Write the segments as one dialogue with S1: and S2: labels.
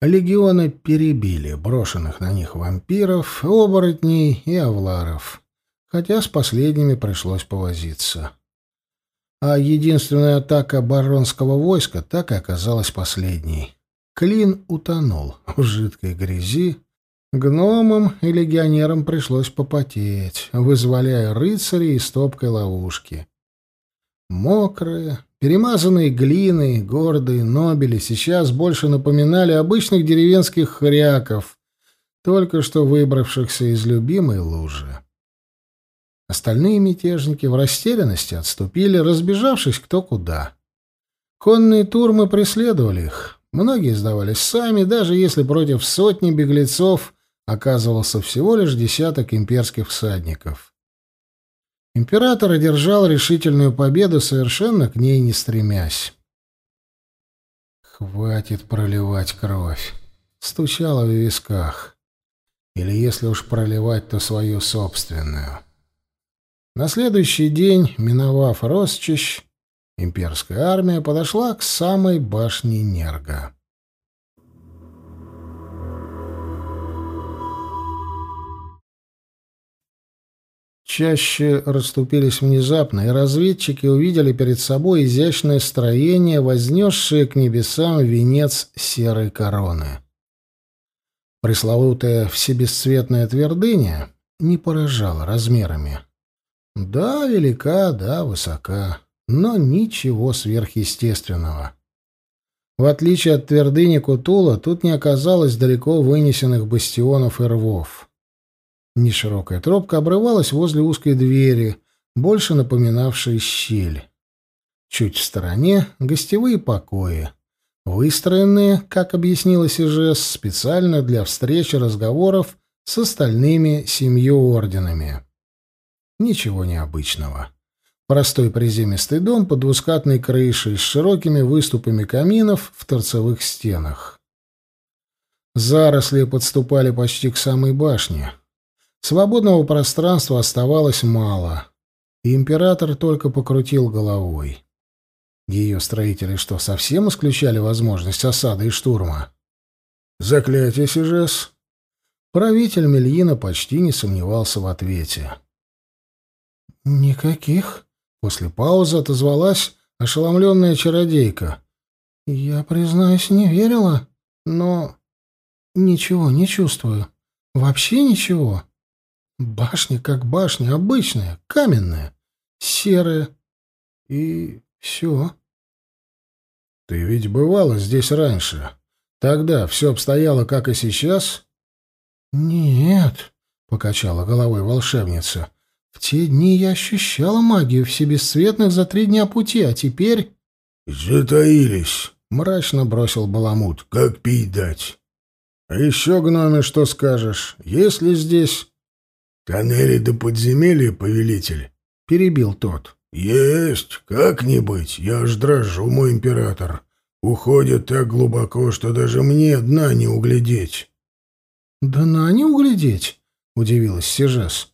S1: Легионы перебили брошенных на них вампиров, оборотней и авларов, хотя с последними пришлось повозиться. А единственная атака баронского войска так и оказалась последней. Клин утонул в жидкой грязи, Гномам и легионерам пришлось попотеть, вызволяя рыцарей из топкой ловушки. Мокрые, перемазанные глиной, гордые нобели сейчас больше напоминали обычных деревенских хряков, только что выбравшихся из любимой лужи. Остальные мятежники в растерянности отступили, разбежавшись кто куда. Конные турмы преследовали их. Многие сдавались сами, даже если против сотни беглецов оказывался всего лишь десяток имперских всадников. Император одержал решительную победу, совершенно к ней не стремясь. «Хватит проливать кровь», — стучало в висках. Или, если уж проливать, то свою собственную. На следующий день, миновав Росчищ, имперская армия подошла к самой башне Нерга. Чаще расступились внезапно, и разведчики увидели перед собой изящное строение, вознесшее к небесам венец серой короны. Пресловутая всебесцветная твердыня не поражала размерами. Да, велика, да, высока, но ничего сверхъестественного. В отличие от твердыни Кутула, тут не оказалось далеко вынесенных бастионов и рвов. Неширокая тропка обрывалась возле узкой двери, больше напоминавшей щель. Чуть в стороне — гостевые покои, выстроенные, как объяснилось Ижес, специально для встреч и разговоров с остальными семью орденами. Ничего необычного. Простой приземистый дом под двускатной крышей с широкими выступами каминов в торцевых стенах. Заросли подступали почти к самой башне — Свободного пространства оставалось мало, и император только покрутил головой. Ее строители что, совсем исключали возможность осады и штурма? Заклятие Сижес? Правитель Мельина почти не сомневался в ответе. «Никаких?» — после паузы отозвалась ошеломленная чародейка. «Я, признаюсь, не верила, но ничего не чувствую. Вообще ничего». Башня как башня, обычная, каменная, серая. И все. Ты ведь бывала здесь раньше. Тогда все обстояло, как и сейчас? Нет, покачала головой волшебница. В те дни я ощущала магию все бесцветных за три дня пути, а теперь...
S2: Затаились,
S1: мрачно бросил Баламут.
S2: Как пить дать?
S1: А еще, гноме, что скажешь? Есть ли здесь
S2: «Тоннели до подземелья, повелитель?»
S1: — перебил тот.
S2: «Есть, как не быть, я аж дрожу, мой император. Уходят так глубоко, что даже мне дна не углядеть».
S1: «Дна не углядеть?» — удивилась Сижес.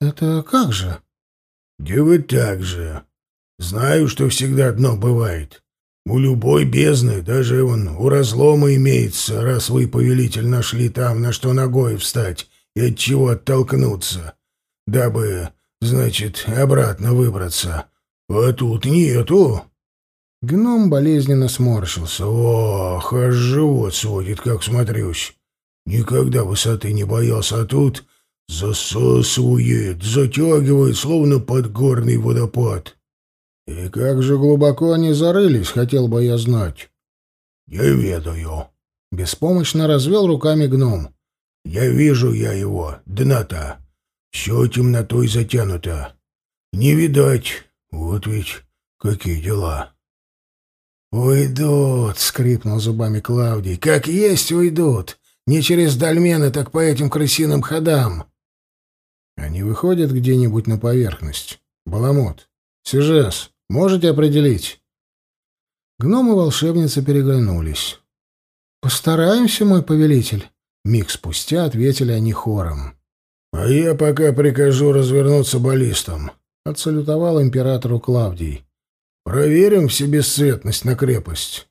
S1: «Это как же?»
S2: «Да вы так же. Знаю, что всегда дно бывает. У любой бездны, даже вон у разлома имеется, раз вы, повелитель, нашли там, на что ногой встать, и от чего оттолкнуться, дабы, значит, обратно выбраться. А тут нету.
S1: Гном болезненно сморщился.
S2: Ох, аж живот сводит, как смотрюсь. Никогда высоты не боялся, а тут засасывает, затягивает, словно подгорный водопад.
S1: И как же глубоко они зарылись, хотел бы я знать.
S2: Я ведаю.
S1: Беспомощно развел руками гном.
S2: Я вижу я его, дна-то. Все темнотой затянуто. Не видать. Вот ведь какие дела.
S1: «Уйдут!» — скрипнул зубами Клавдий. «Как есть уйдут! Не через дольмены, так по этим крысиным ходам!» «Они выходят где-нибудь на поверхность. Баламут, Сижес, можете определить?» Гном и волшебница переглянулись. «Постараемся, мой повелитель», Миг спустя ответили они хором.
S2: «А я пока прикажу развернуться баллистам», —
S1: отсалютовал императору Клавдий.
S2: «Проверим всебесцветность на крепость».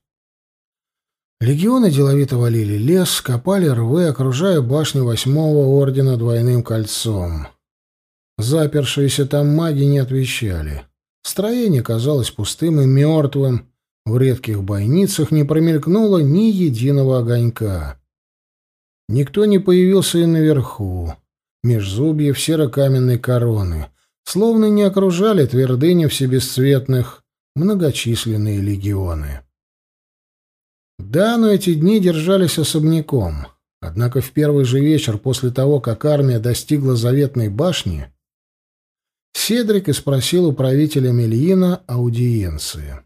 S1: Легионы деловито валили лес, копали рвы, окружая башню восьмого ордена двойным кольцом. Запершиеся там маги не отвечали. Строение казалось пустым и мертвым, в редких бойницах не промелькнуло ни единого огонька. Никто не появился и наверху, меж зубьев серокаменной короны, словно не окружали твердыню всебесцветных многочисленные легионы. Да, но эти дни держались особняком. Однако в первый же вечер после того, как армия достигла заветной башни, Седрик и спросил у правителя Мельина аудиенции.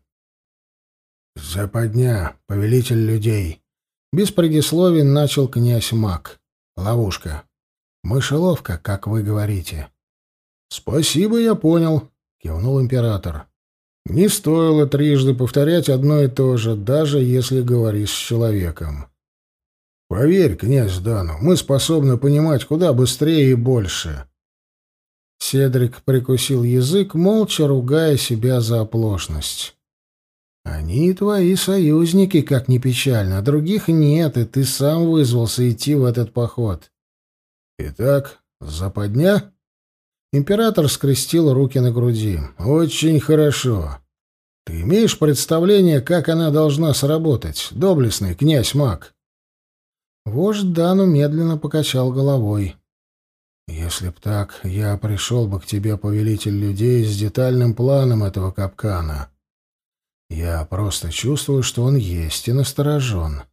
S1: «Западня, повелитель людей!» Без предисловий начал князь Мак. «Ловушка. Мышеловка, как вы говорите». «Спасибо, я понял», — кивнул император. Не стоило трижды повторять одно и то же, даже если говоришь с человеком. Поверь, князь Дану, мы способны понимать куда быстрее и больше. Седрик прикусил язык, молча ругая себя за оплошность. Они твои союзники, как ни печально, а других нет, и ты сам вызвался идти в этот поход. Итак, западня? Император скрестил руки на груди. «Очень хорошо. Ты имеешь представление, как она должна сработать, доблестный князь Мак?» Вождь Дану медленно покачал головой. «Если б так, я пришел бы к тебе, повелитель людей, с детальным планом этого капкана. Я просто чувствую, что он есть и насторожен.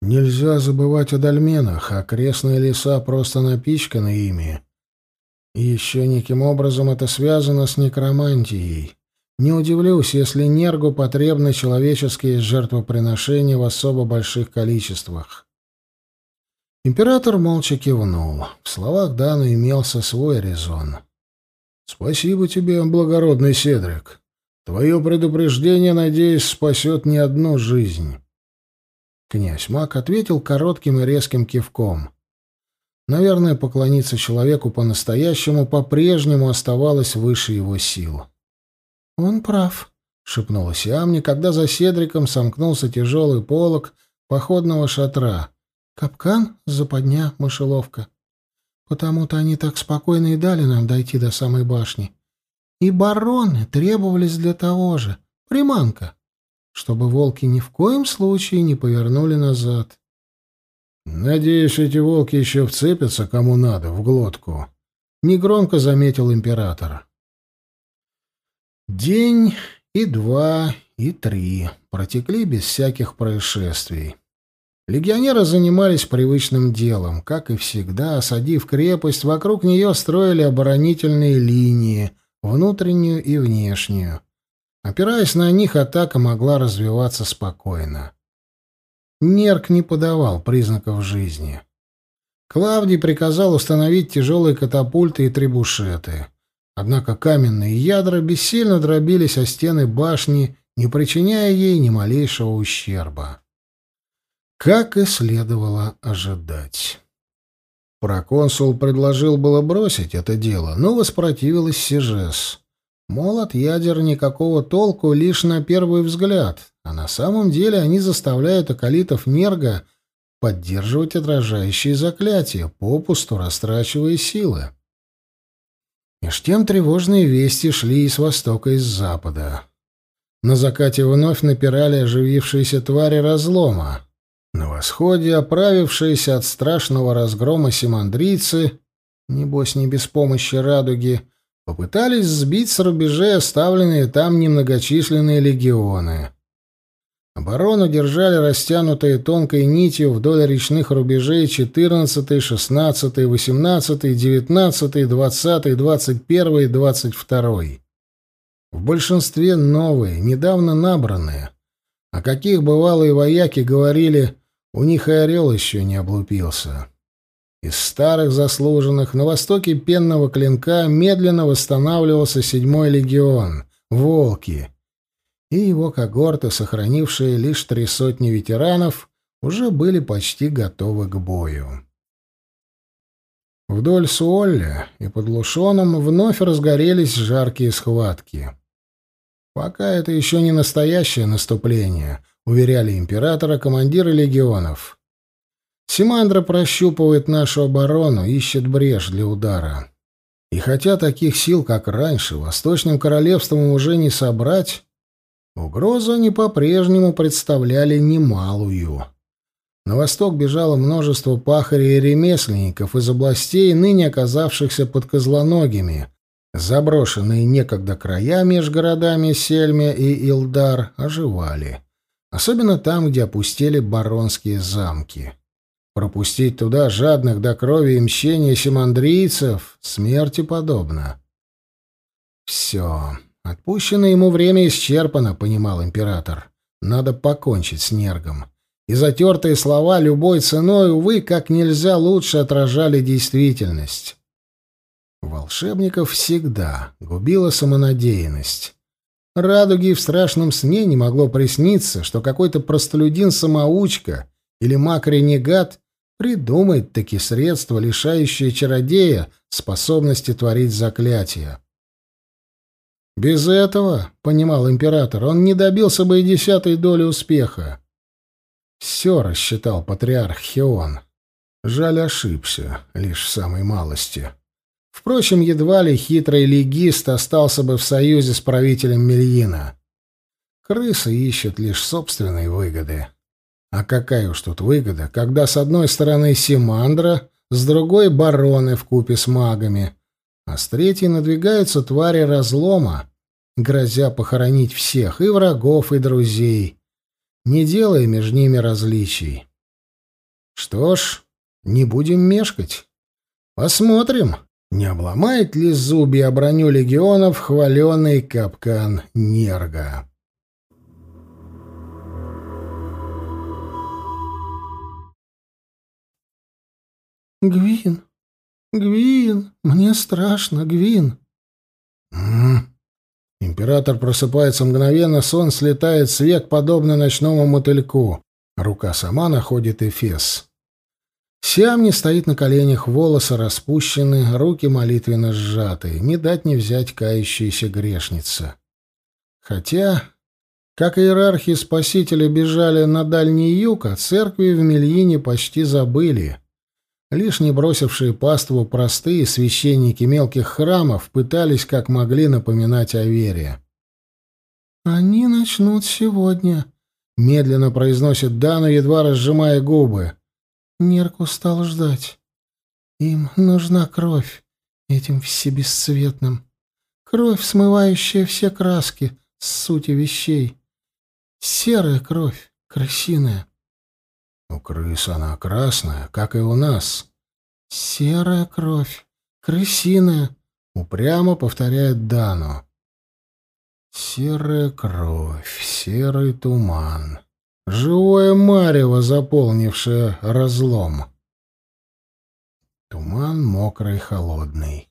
S1: Нельзя забывать о дольменах, а окрестные леса просто напичканы ими». И еще неким образом это связано с некромантией. Не удивлюсь, если Нергу потребны человеческие жертвоприношения в особо больших количествах. Император молча кивнул. В словах Дана имелся свой резон. «Спасибо тебе, благородный Седрик. Твое предупреждение, надеюсь, спасет не одну жизнь». Князь Мак ответил коротким и резким кивком. Наверное, поклониться человеку по-настоящему по-прежнему оставалось выше его сил. «Он прав», — шепнула Сиамни, когда за Седриком сомкнулся тяжелый полог походного шатра. «Капкан, западня, мышеловка. Потому-то они так спокойно и дали нам дойти до самой башни. И бароны требовались для того же, приманка, чтобы волки ни в коем случае не повернули назад. «Надеюсь, эти волки еще вцепятся кому надо в глотку», — негромко заметил император. День и два, и три протекли без всяких происшествий. Легионеры занимались привычным делом. Как и всегда, осадив крепость, вокруг нее строили оборонительные линии, внутреннюю и внешнюю. Опираясь на них, атака могла развиваться спокойно. Нерк не подавал признаков жизни. Клавдий приказал установить тяжелые катапульты и требушеты. Однако каменные ядра бессильно дробились о стены башни, не причиняя ей ни малейшего ущерба. Как и следовало ожидать. Проконсул предложил было бросить это дело, но воспротивилась Сижес. Мол, от ядер никакого толку лишь на первый взгляд, а на самом деле они заставляют околитов Нерга поддерживать отражающие заклятия, попусту растрачивая силы. Меж тем тревожные вести шли и с востока, и с запада. На закате вновь напирали оживившиеся твари разлома. На восходе, оправившиеся от страшного разгрома симандрийцы, небось не без помощи радуги, попытались сбить с рубежей оставленные там немногочисленные легионы. Оборону держали растянутые тонкой нитью вдоль речных рубежей 14, 16, 18, 19, 20, 21 и 22. В большинстве новые, недавно набранные. О каких бывалые вояки говорили, у них и орел еще не облупился. Из старых заслуженных на востоке пенного клинка медленно восстанавливался седьмой легион — «Волки», и его когорты, сохранившие лишь три сотни ветеранов, уже были почти готовы к бою. Вдоль Суолля и под Лушоном вновь разгорелись жаркие схватки. Пока это еще не настоящее наступление. уверяли императора командиры легионов. Симандра прощупывает нашу оборону, ищет брешь для удара. И хотя таких сил, как раньше, Восточным Королевством уже не собрать, угрозу они по-прежнему представляли немалую. На восток бежало множество пахарей и ремесленников из областей, ныне оказавшихся под козлоногими. Заброшенные некогда края между городами Сельме и Илдар оживали. Особенно там, где опустели баронские замки. Пропустить туда жадных до крови и мщения симандрийцев смерти подобно. Все. Отпущенное ему время исчерпано, понимал император. Надо покончить с нергом. И затертые слова любой ценой, увы, как нельзя лучше отражали действительность. Волшебников всегда губила самонадеянность. Радуги в страшном сне не могло присниться, что какой-то простолюдин-самоучка или маг-ренегат придумает таки средства, лишающие чародея способности творить заклятия. Без этого, понимал император, он не добился бы и десятой доли успеха. Все рассчитал патриарх Хеон. Жаль, ошибся, лишь в самой малости. Впрочем, едва ли хитрый легист остался бы в союзе с правителем Мельина. Крысы ищут лишь собственные выгоды. А какая уж тут выгода, когда с одной стороны Симандра, с другой — бароны в купе с магами, а с третьей надвигаются твари разлома, грозя похоронить всех, и врагов, и друзей, не делая между ними различий. Что ж, не будем мешкать. Посмотрим, не обломает ли зубья броню легионов хваленый капкан Нерга.
S3: «Гвин! Гвин! Мне страшно, Гвин!»
S1: М -м. Император просыпается мгновенно, сон слетает с век, подобно ночному мотыльку. Рука сама находит Эфес. Сиамни стоит на коленях, волосы распущены, руки молитвенно сжаты. Не дать не взять кающаяся грешница. Хотя, как иерархи Спасителя бежали на Дальний Юг, о церкви в Мельине почти забыли. Лишь не бросившие паству простые священники мелких храмов пытались как могли напоминать о вере.
S3: «Они начнут сегодня», —
S1: медленно произносит Дану, едва разжимая губы.
S3: Нерк устал ждать. Им нужна кровь, этим всебесцветным. Кровь, смывающая все краски, сути вещей. Серая кровь, крысиная.
S1: У крыс она красная, как и у нас.
S3: Серая кровь, крысиная,
S1: упрямо повторяет Дану. Серая кровь, серый туман. Живое марево, заполнившее разлом. Туман мокрый, холодный.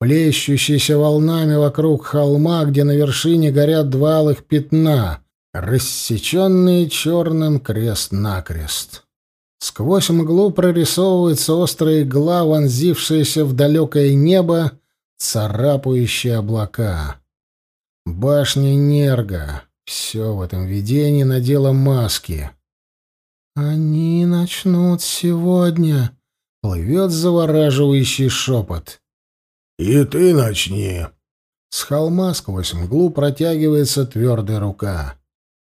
S1: Плещущийся волнами вокруг холма, где на вершине горят два алых пятна, рассеченные черным крест-накрест. Сквозь мглу прорисовывается острая игла, вонзившаяся в далекое небо, царапающая облака. Башня Нерга. Все в этом видении надело маски.
S3: «Они начнут сегодня», —
S1: плывет завораживающий шепот.
S2: «И ты начни».
S1: С холма сквозь мглу протягивается твердая рука.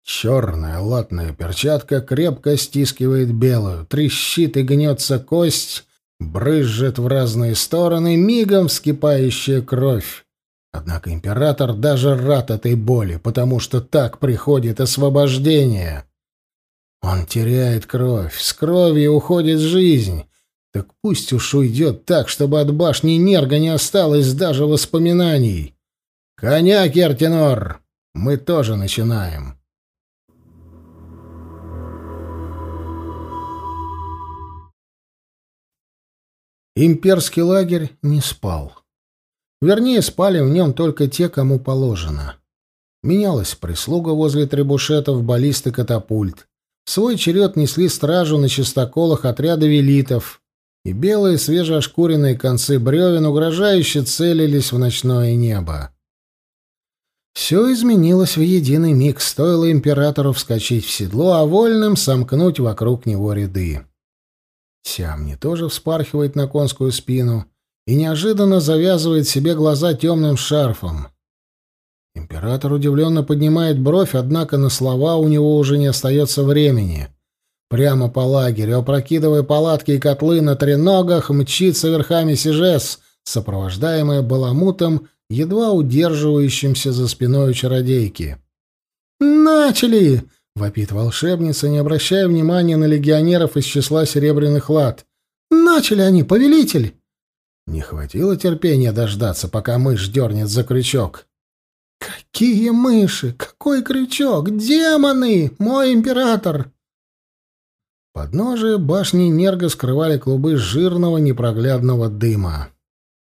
S1: Черная латная перчатка крепко стискивает белую, трещит и гнется кость, брызжет в разные стороны мигом вскипающая кровь. Однако император даже рад этой боли, потому что так приходит освобождение. Он теряет кровь, с кровью уходит жизнь. Так пусть уж уйдет так, чтобы от башни Нерга не осталось даже воспоминаний. «Коня, Кертинор! Мы тоже начинаем!» Имперский лагерь не спал. Вернее, спали в нем только те, кому положено. Менялась прислуга возле требушетов, баллисты, катапульт. В свой черед несли стражу на чистоколах отряда велитов, и белые свежеошкуренные концы бревен угрожающе целились в ночное небо. Все изменилось в единый миг, стоило императору вскочить в седло, а вольным сомкнуть вокруг него ряды. Сиамни тоже вспархивает на конскую спину и неожиданно завязывает себе глаза темным шарфом. Император удивленно поднимает бровь, однако на слова у него уже не остается времени. Прямо по лагерю, опрокидывая палатки и котлы на треногах, мчится верхами Сижес, сопровождаемая баламутом едва удерживающимся за спиной чародейки. «Начали!» — вопит волшебница, не обращая внимания на легионеров из числа серебряных лад. «Начали они, повелитель!» Не хватило терпения дождаться, пока мышь дернет за крючок. «Какие мыши? Какой крючок? Демоны! Мой император!» Подножие башни Нерга скрывали клубы жирного непроглядного дыма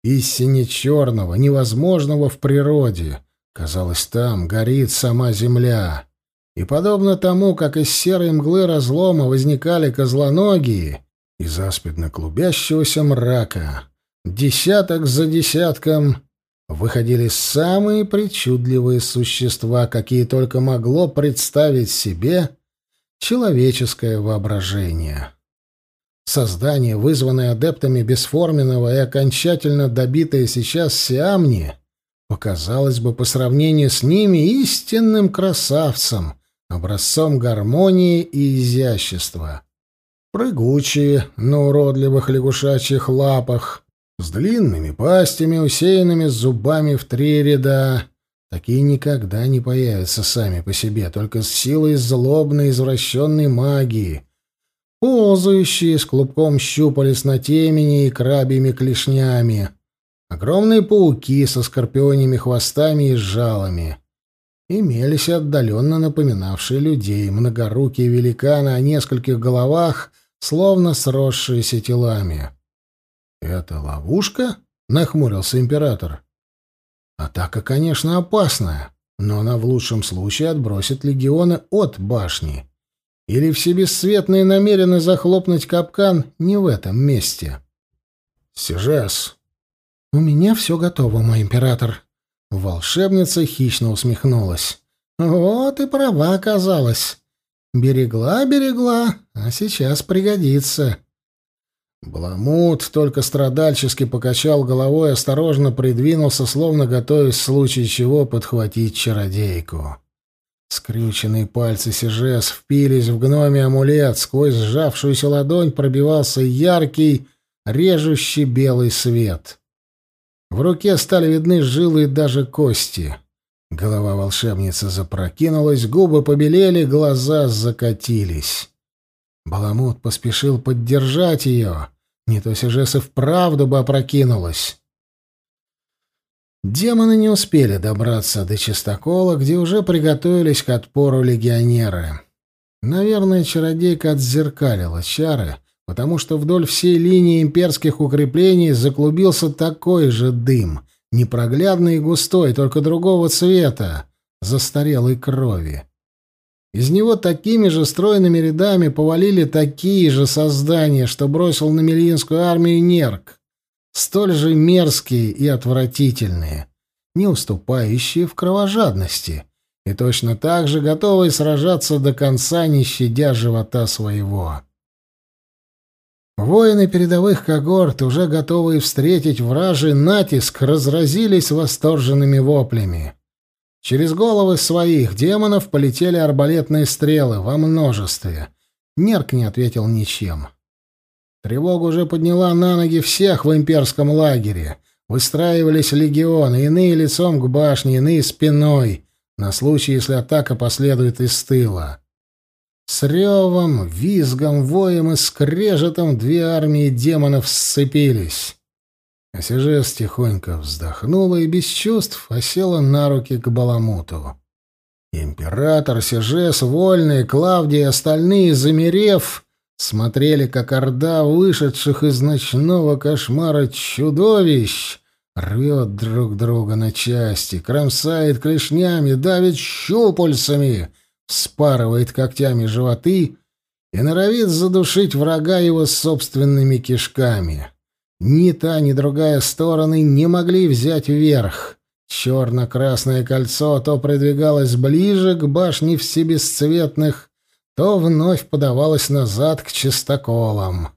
S1: истине черного, невозможного в природе. Казалось, там горит сама земля. И подобно тому, как из серой мглы разлома возникали козлоногие, из аспидно клубящегося мрака, десяток за десятком выходили самые причудливые существа, какие только могло представить себе человеческое воображение. Создание, вызванное адептами бесформенного и окончательно добитое сейчас Сиамни, показалось бы по сравнению с ними истинным красавцем, образцом гармонии и изящества. Прыгучие на уродливых лягушачьих лапах, с длинными пастями, усеянными зубами в три ряда. Такие никогда не появятся сами по себе, только с силой злобной извращенной магии, ползающие с клубком щупалец на темени и крабьими клешнями, огромные пауки со скорпионими хвостами и жалами. Имелись отдаленно напоминавшие людей, многорукие великаны о нескольких головах, словно сросшиеся телами. «Это ловушка?» — нахмурился император. «Атака, конечно, опасная, но она в лучшем случае отбросит легионы от башни. Или все бесцветные намерены захлопнуть капкан не в этом месте? Сижес. У меня все готово, мой император. Волшебница хищно усмехнулась. Вот и права оказалась. Берегла, берегла, а сейчас пригодится. Бламут только страдальчески покачал головой и осторожно придвинулся, словно готовясь в случае чего подхватить чародейку. Скрюченные пальцы Сижес впились в гноме амулет, сквозь сжавшуюся ладонь пробивался яркий, режущий белый свет. В руке стали видны жилы и даже кости. Голова волшебницы запрокинулась, губы побелели, глаза закатились. Баламут поспешил поддержать ее. Не то Сижес и вправду бы опрокинулась. Демоны не успели добраться до чистокола, где уже приготовились к отпору легионеры. Наверное, чародейка отзеркалила чары, потому что вдоль всей линии имперских укреплений заклубился такой же дым, непроглядный и густой, только другого цвета, застарелой крови. Из него такими же стройными рядами повалили такие же создания, что бросил на Мельинскую армию Нерк столь же мерзкие и отвратительные, не уступающие в кровожадности и точно так же готовые сражаться до конца, не щадя живота своего. Воины передовых когорт, уже готовые встретить вражий натиск, разразились восторженными воплями. Через головы своих демонов полетели арбалетные стрелы во множестве. Нерк не ответил ничем. Тревога уже подняла на ноги всех в имперском лагере. Выстраивались легионы, иные лицом к башне, иные спиной, на случай, если атака последует из тыла. С ревом, визгом, воем и скрежетом две армии демонов сцепились. Осижес тихонько вздохнула и без чувств осела на руки к Баламуту. Император, Сижес, Вольный, Клавдий и остальные, замерев, смотрели, как орда вышедших из ночного кошмара чудовищ рвет друг друга на части, кромсает клешнями, давит щупальцами, вспарывает когтями животы и норовит задушить врага его собственными кишками. Ни та, ни другая стороны не могли взять верх. Черно-красное кольцо то придвигалось ближе к башне всебесцветных, то вновь подавалось назад к чистоколам.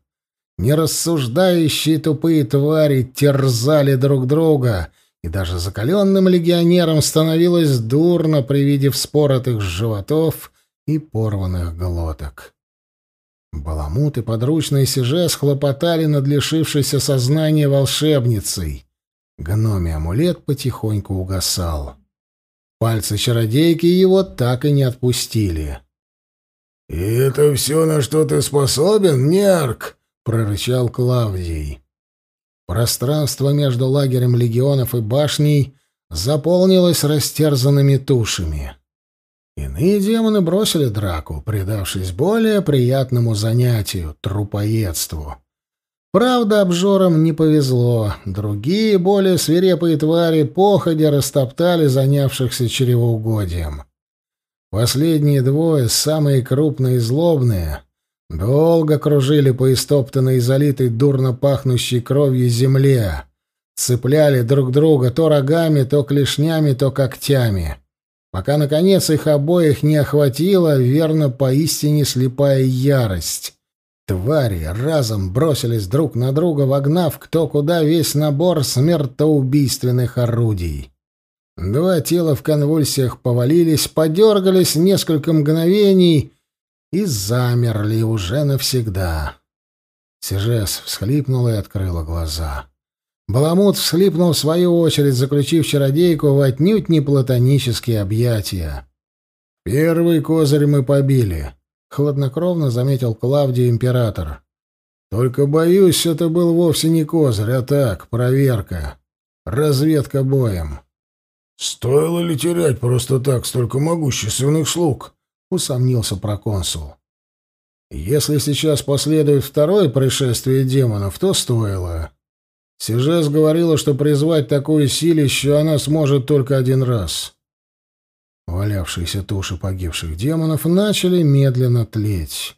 S1: Нерассуждающие тупые твари терзали друг друга, и даже закаленным легионерам становилось дурно при виде вспоротых животов и порванных глоток. Баламут и подручные сижес хлопотали над лишившейся сознания волшебницей. Гномий амулет потихоньку угасал. Пальцы чародейки его так и не отпустили.
S2: «И это все, на что ты способен, Нерк?» — прорычал Клавдий.
S1: Пространство между лагерем легионов и башней заполнилось растерзанными тушами. Иные демоны бросили драку, предавшись более приятному занятию — трупоедству. Правда, обжорам не повезло. Другие, более свирепые твари, походя растоптали занявшихся чревоугодием. Последние двое, самые крупные и злобные, долго кружили по истоптанной и залитой дурно пахнущей кровью земле, цепляли друг друга то рогами, то клешнями, то когтями, пока, наконец, их обоих не охватила верно поистине слепая ярость Твари разом бросились друг на друга, вогнав кто куда весь набор смертоубийственных орудий. Два тела в конвульсиях повалились, подергались несколько мгновений и замерли уже навсегда. Сижес всхлипнула и открыла глаза. Баламут всхлипнул в свою очередь, заключив чародейку в отнюдь не платонические объятия. «Первый козырь мы побили. — хладнокровно заметил Клавдий император. «Только, боюсь, это был вовсе не козырь, а так, проверка. Разведка боем».
S2: «Стоило ли терять просто так столько могущественных слуг?» — усомнился проконсул.
S1: «Если сейчас последует второе пришествие демонов, то стоило. Сижес говорила, что призвать такое силище она сможет только один раз. Валявшиеся туши погибших демонов начали медленно тлеть.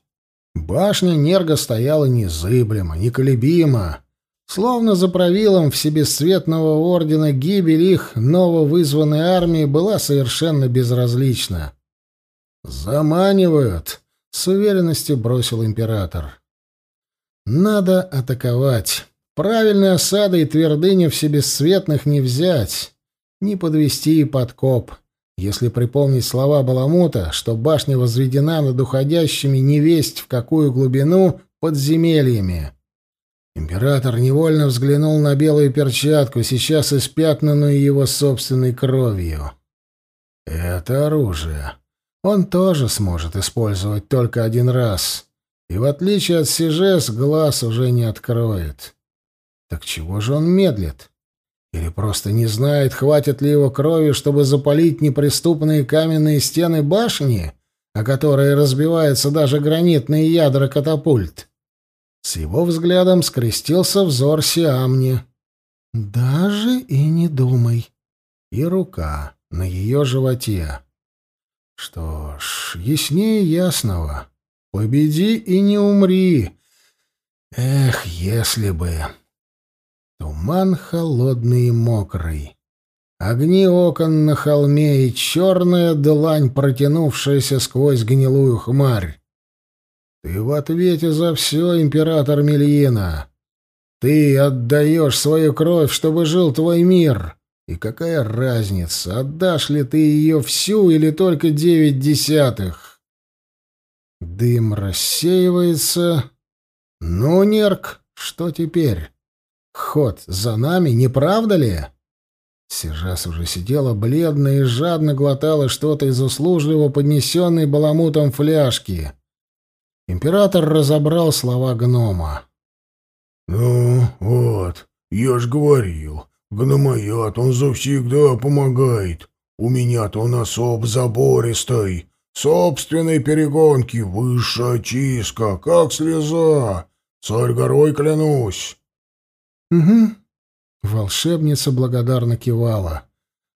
S1: Башня Нерга стояла незыблемо, неколебимо, словно за правилом всебесцветного ордена гибель их нововызванной армии была совершенно безразлична. «Заманивают», — с уверенностью бросил император. «Надо атаковать. Правильной осадой твердыню всебесцветных не взять, не подвести и подкоп». Если припомнить слова Баламута, что башня возведена над уходящими невесть в какую глубину подземельями. Император невольно взглянул на белую перчатку, сейчас испятнанную его собственной кровью. Это оружие. Он тоже сможет использовать только один раз. И в отличие от Сижес, глаз уже не откроет. Так чего же он медлит? Или просто не знает, хватит ли его крови, чтобы запалить неприступные каменные стены башни, о которые разбиваются даже гранитные ядра катапульт. С его взглядом скрестился взор Сиамни. «Даже и не думай». И рука на ее животе. Что ж, яснее ясного. Победи и не умри. Эх, если бы... Туман холодный и мокрый. Огни окон на холме и черная длань, протянувшаяся сквозь гнилую хмарь. Ты в ответе за все, император Мельина. Ты отдаешь свою кровь, чтобы жил твой мир. И какая разница, отдашь ли ты ее всю или только девять десятых? Дым рассеивается. Ну, Нерк, что теперь? Ход за нами, не правда ли? Сержас уже сидела бледная и жадно глотала что-то из услужливо поднесенной баламутом фляжки. Император разобрал слова гнома.
S2: «Ну, вот, я ж говорил, гномоят он завсегда помогает. У меня-то он особ забористый, собственной перегонки, высшая чистка, как слеза. Царь горой клянусь».
S1: «Угу». Волшебница благодарно кивала.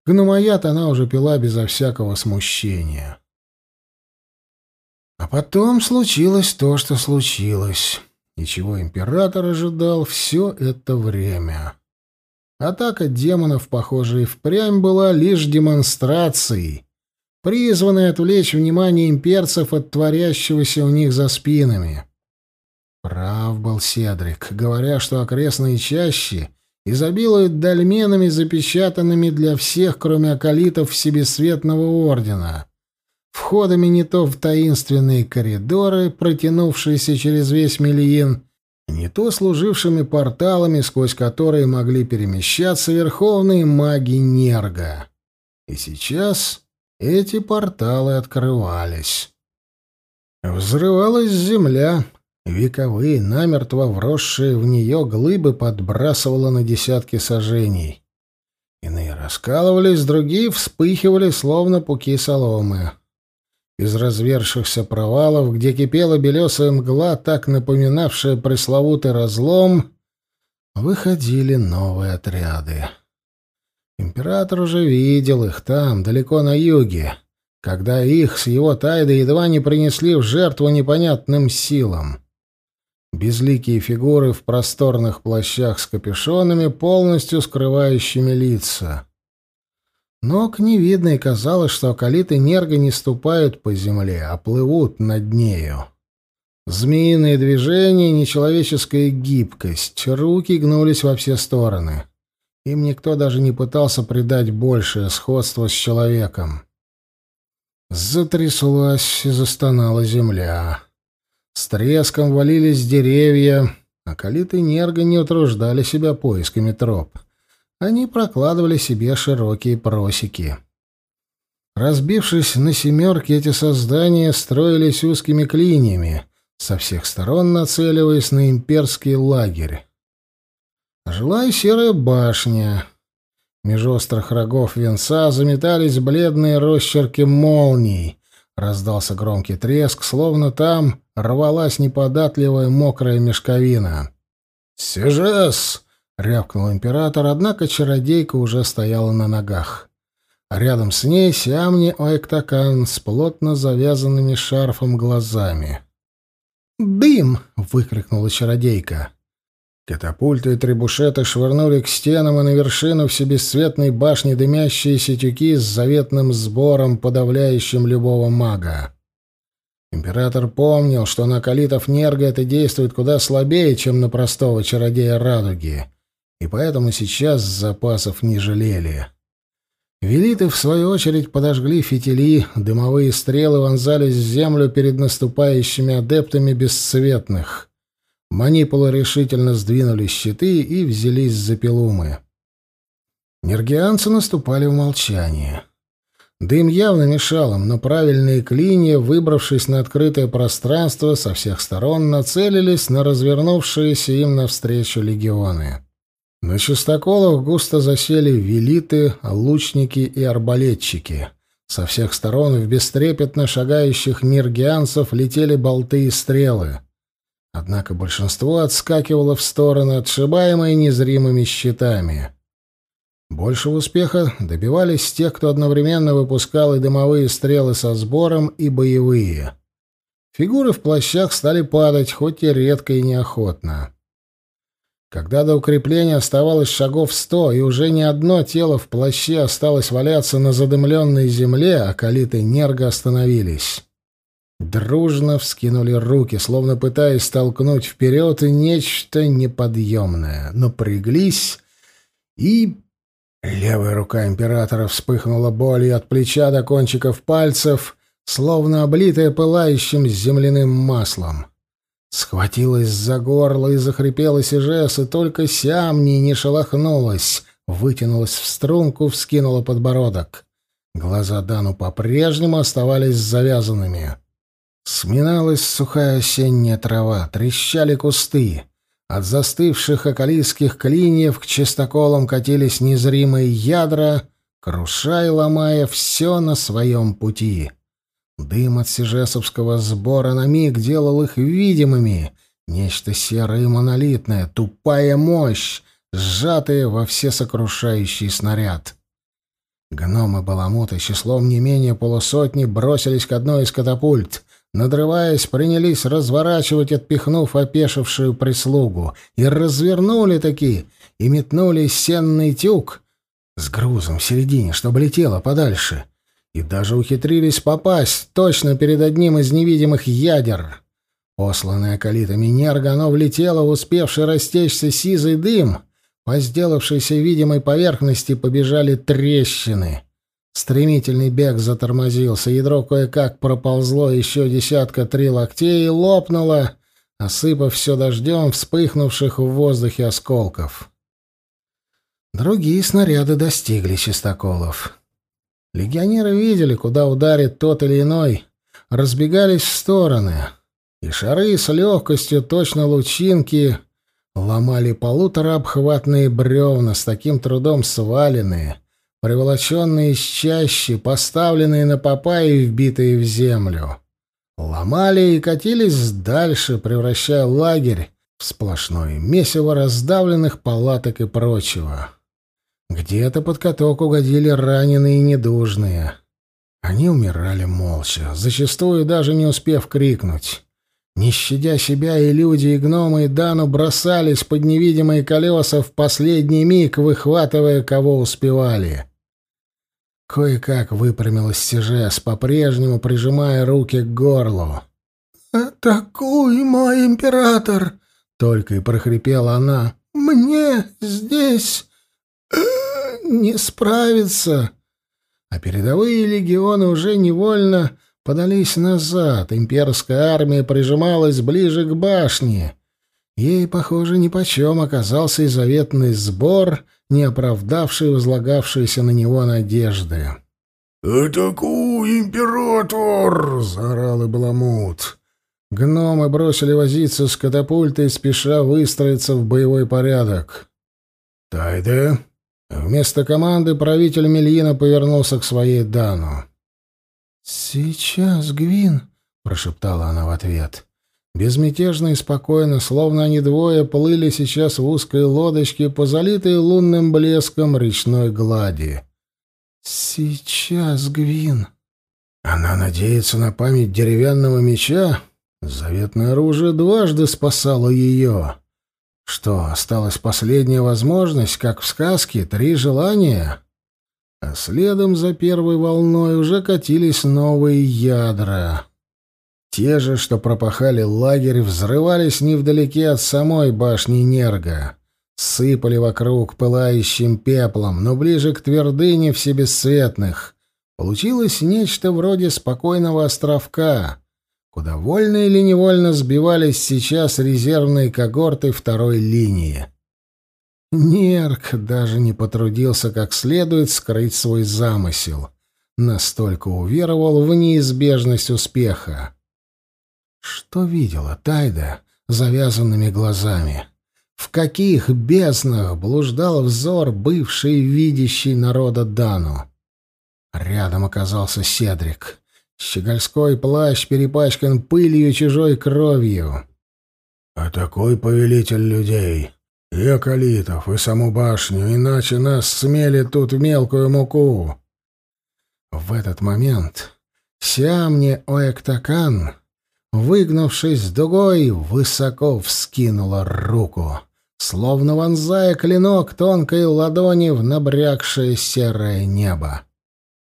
S1: Гномоят она уже пила безо всякого смущения. А потом случилось то, что случилось, и чего император ожидал все это время. Атака демонов, похоже, и впрямь была лишь демонстрацией, призванной отвлечь внимание имперцев от творящегося у них за спинами. Прав был Седрик, говоря, что окрестные чащи изобилуют дольменами, запечатанными для всех, кроме околитов Всебесветного Ордена, входами не то в таинственные коридоры, протянувшиеся через весь Мельин, не то служившими порталами, сквозь которые могли перемещаться верховные маги Нерга. И сейчас эти порталы открывались. Взрывалась земля, вековые, намертво вросшие в нее глыбы подбрасывало на десятки сажений. Иные раскалывались, другие вспыхивали, словно пуки соломы. Из развершихся провалов, где кипела белесая мгла, так напоминавшая пресловутый разлом, выходили новые отряды. Император уже видел их там, далеко на юге, когда их с его тайдой едва не принесли в жертву непонятным силам. Безликие фигуры в просторных плащах с капюшонами, полностью скрывающими лица. Ног не видно, и казалось, что околиты нерго не ступают по земле, а плывут над нею. Змеиные движения, нечеловеческая гибкость, руки гнулись во все стороны. Им никто даже не пытался придать большее сходство с человеком. Затряслась и застонала земля. С треском валились деревья, а калиты нерго не утруждали себя поисками троп — они прокладывали себе широкие просеки. Разбившись на семерки, эти создания строились узкими клиньями, со всех сторон нацеливаясь на имперский лагерь. Жила и серая башня. Меж острых рогов венца заметались бледные росчерки молний. Раздался громкий треск, словно там рвалась неподатливая мокрая мешковина. «Сижес!» — рявкнул император, однако чародейка уже стояла на ногах. Рядом с ней Сиамни Оэктакан с плотно завязанными шарфом глазами. «Дым!» — выкрикнула чародейка. Катапульты и требушеты швырнули к стенам и на вершину всебесцветной башни дымящиеся тюки с заветным сбором, подавляющим любого мага. Император помнил, что на калитов Нерга это действует куда слабее, чем на простого чародея Радуги, и поэтому сейчас запасов не жалели. Велиты, в свою очередь, подожгли фитили, дымовые стрелы вонзались в землю перед наступающими адептами бесцветных. Манипулы решительно сдвинули щиты и взялись за пилумы. Нергианцы наступали в молчание. Дым явно мешал им, но правильные клинья, выбравшись на открытое пространство, со всех сторон нацелились на развернувшиеся им навстречу легионы. На частоколах густо засели велиты, лучники и арбалетчики. Со всех сторон в бестрепетно шагающих ниргианцев летели болты и стрелы. Однако большинство отскакивало в стороны, отшибаемые незримыми щитами. Большего успеха добивались те, кто одновременно выпускал и дымовые стрелы со сбором, и боевые. Фигуры в плащах стали падать, хоть и редко и неохотно. Когда до укрепления оставалось шагов сто, и уже не одно тело в плаще осталось валяться на задымленной земле, а калиты нерго остановились. Дружно вскинули руки, словно пытаясь толкнуть вперед нечто неподъемное. Напряглись, и... Левая рука императора вспыхнула болью от плеча до кончиков пальцев, словно облитая пылающим земляным маслом. Схватилась за горло и захрипела Сижес, и только Сямни не шелохнулась, вытянулась в струнку, вскинула подбородок. Глаза Дану по-прежнему оставались завязанными. Сминалась сухая осенняя трава, трещали кусты. От застывших околийских клиньев к чистоколам катились незримые ядра, крушая и ломая все на своем пути. Дым от сижесовского сбора на миг делал их видимыми. Нечто серое и монолитное, тупая мощь, сжатая во всесокрушающий снаряд. Гномы Баламута числом не менее полусотни бросились к одной из катапульт. Надрываясь, принялись разворачивать, отпихнув опешившую прислугу. И развернули таки, и метнули сенный тюк с грузом в середине, чтобы летело подальше, и даже ухитрились попасть точно перед одним из невидимых ядер. Посланное калитами нерго, оно влетело в успевший растечься сизый дым. По сделавшейся видимой поверхности побежали трещины. Стремительный бег затормозился, ядро кое-как проползло еще десятка три локтей и лопнуло, осыпав все дождем вспыхнувших в воздухе осколков. Другие снаряды достигли чистоколов. Легионеры видели, куда ударит тот или иной, разбегались в стороны, и шары с легкостью, точно лучинки, ломали полутораобхватные бревна, с таким трудом сваленные, приволоченные из чащи, поставленные на попа и вбитые в землю. Ломали и катились дальше, превращая лагерь в сплошное месиво раздавленных палаток и прочего. Где-то под каток угодили раненые и недужные. Они умирали молча, зачастую даже не успев крикнуть. Не щадя себя, и люди, и гномы, и Дану бросались под невидимые колеса в последний миг, выхватывая, кого успевали. Кое-как выпрямилась Сижес, по-прежнему прижимая руки к горлу.
S3: «Атакуй, мой император!» — только и прохрипела она. «Мне здесь не справиться. А передовые легионы уже невольно подались назад. Имперская армия прижималась ближе к башне. Ей, похоже, нипочем оказался и заветный сбор, не оправдавший возлагавшиеся на него надежды.
S2: «Атакуй, император!» — заорал Ибламут.
S1: Гномы бросили возиться с катапультой, спеша выстроиться в боевой порядок. «Тайде!» Вместо команды правитель Мельина повернулся к своей Дану.
S3: «Сейчас, Гвин», — прошептала она в ответ.
S1: Безмятежно и спокойно, словно они двое плыли сейчас в узкой лодочке по залитой лунным блеском речной глади.
S3: «Сейчас, Гвин».
S1: Она надеется на память деревянного меча? Заветное оружие дважды спасало ее. Что, осталась последняя возможность, как в сказке, три желания? А следом за первой волной уже катились новые ядра. Те же, что пропахали лагерь, взрывались невдалеке от самой башни Нерга. Сыпали вокруг пылающим пеплом, но ближе к твердыне всебесцветных. Получилось нечто вроде спокойного островка — куда вольно или невольно сбивались сейчас резервные когорты второй линии. Нерк даже не потрудился как следует скрыть свой замысел. Настолько уверовал в неизбежность успеха. Что видела Тайда завязанными глазами? В каких безднах блуждал взор бывший видящий народа Дану? Рядом оказался Седрик. Щегольской плащ перепачкан пылью чужой кровью.
S2: А такой повелитель людей. И околитов, и саму башню, иначе нас смели тут в мелкую муку.
S1: В этот момент Сиамне Оэктакан, выгнувшись дугой, высоко вскинула руку, словно вонзая клинок тонкой ладони в набрякшее серое небо.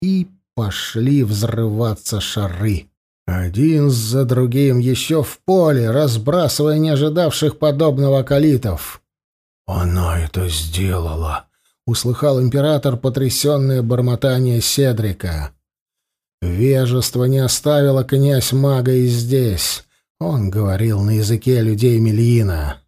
S1: И пошли взрываться шары. Один за другим еще в поле, разбрасывая не ожидавших подобного калитов.
S2: «Она это сделала!»
S1: — услыхал император потрясенное бормотание Седрика. Вежество не оставило князь мага и здесь. Он говорил на языке людей Мельина.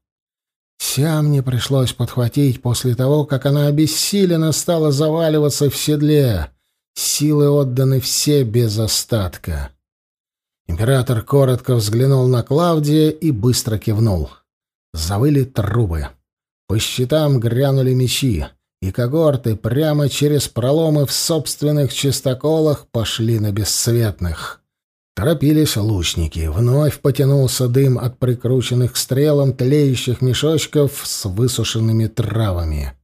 S1: Сям мне пришлось подхватить после того, как она обессиленно стала заваливаться в седле. Силы отданы все без остатка. Император коротко взглянул на Клавдия и быстро кивнул. Завыли трубы. По щитам грянули мечи, и когорты прямо через проломы в собственных чистоколах пошли на бесцветных. Торопились лучники. Вновь потянулся дым от прикрученных к стрелам тлеющих мешочков с высушенными травами.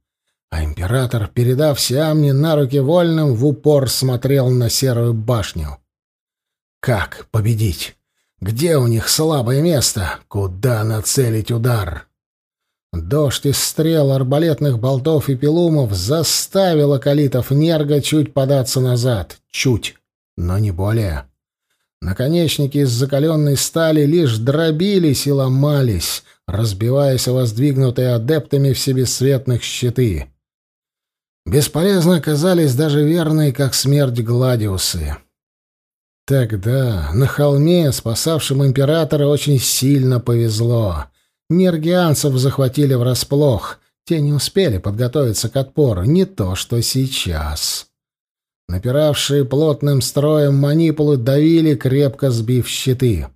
S1: А император, передав Сиамне на руки вольным, в упор смотрел на серую башню. Как победить? Где у них слабое место? Куда нацелить удар? Дождь из стрел, арбалетных болтов и пилумов заставил околитов Нерга чуть податься назад. Чуть, но не более. Наконечники из закаленной стали лишь дробились и ломались, разбиваясь о воздвигнутые адептами всебесцветных щиты. Бесполезно оказались даже верные, как смерть, гладиусы. Тогда на холме, спасавшим императора, очень сильно повезло. Нергианцев захватили врасплох. Те не успели подготовиться к отпору, не то что сейчас. Напиравшие плотным строем манипулы давили, крепко сбив щиты.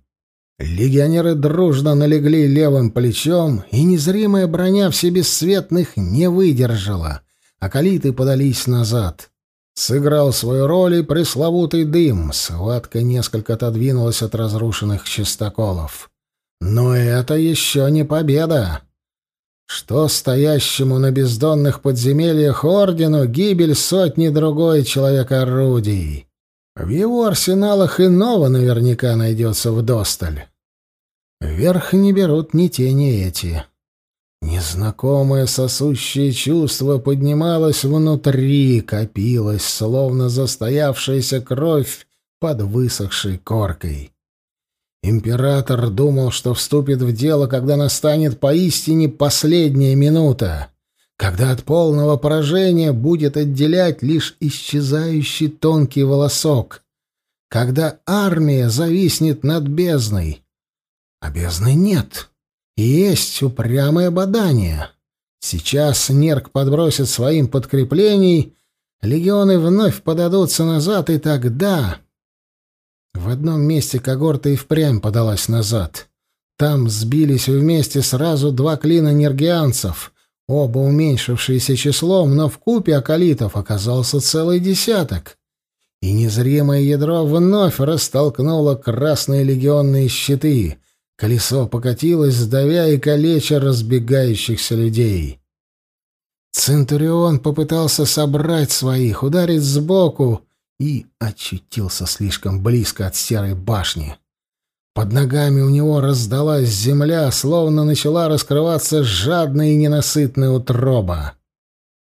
S1: Легионеры дружно налегли левым плечом, и незримая броня всебесцветных не выдержала. Акалиты подались назад. Сыграл свою роль и пресловутый дым. Схватка несколько отодвинулась от разрушенных чистоколов. Но это еще не победа. Что стоящему на бездонных подземельях ордену гибель сотни другой человек-орудий. В его арсеналах иного наверняка найдется вдосталь. Вверх не берут ни те, ни эти. Незнакомое сосущее чувство поднималось внутри, копилось, словно застоявшаяся кровь под высохшей коркой. Император думал, что вступит в дело, когда настанет поистине последняя минута, когда от полного поражения будет отделять лишь исчезающий тонкий волосок, когда армия зависнет над бездной. А бездны нет. Есть упрямое бадание. Сейчас Нерк подбросит своим подкреплений, легионы вновь подадутся назад, и тогда... В одном месте когорта и впрямь подалась назад. Там сбились вместе сразу два клина нергианцев, оба уменьшившиеся числом, но в купе акалитов оказался целый десяток. И незримое ядро вновь растолкнуло красные легионные щиты — Колесо покатилось, сдавя и калеча разбегающихся людей. Центурион попытался собрать своих, ударить сбоку и очутился слишком близко от серой башни. Под ногами у него раздалась земля, словно начала раскрываться жадная и ненасытная утроба.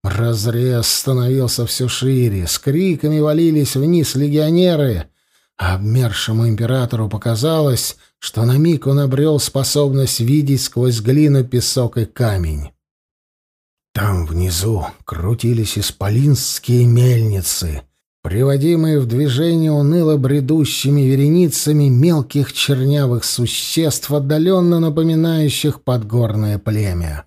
S1: Разрез становился все шире, с криками валились вниз легионеры, а обмершему императору показалось, что на миг он обрел способность видеть сквозь глину, песок и камень. Там внизу крутились исполинские мельницы, приводимые в движение уныло бредущими вереницами мелких чернявых существ, отдаленно напоминающих подгорное племя.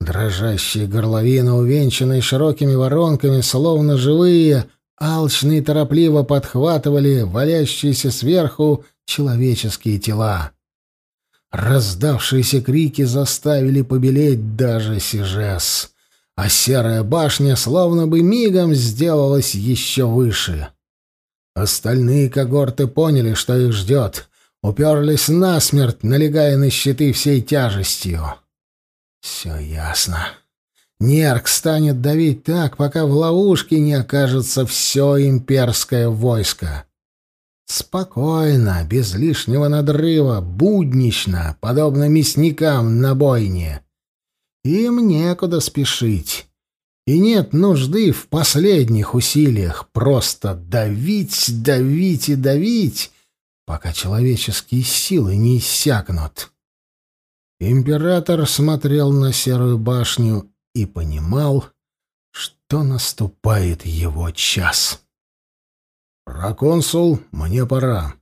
S1: Дрожащие горловины, увенчанные широкими воронками, словно живые, алчно и торопливо подхватывали валящиеся сверху человеческие тела. Раздавшиеся крики заставили побелеть даже Сижес, а серая башня словно бы мигом сделалась еще выше. Остальные когорты поняли, что их ждет, уперлись насмерть, налегая на щиты всей тяжестью. Все ясно. Нерк станет давить так, пока в ловушке не окажется все имперское войско. Спокойно, без лишнего надрыва, буднично, подобно мясникам на бойне. Им некуда спешить. И нет нужды в последних усилиях просто давить, давить и давить, пока человеческие силы не иссякнут. Император смотрел на серую башню и понимал, что наступает его час. «Проконсул, мне пора.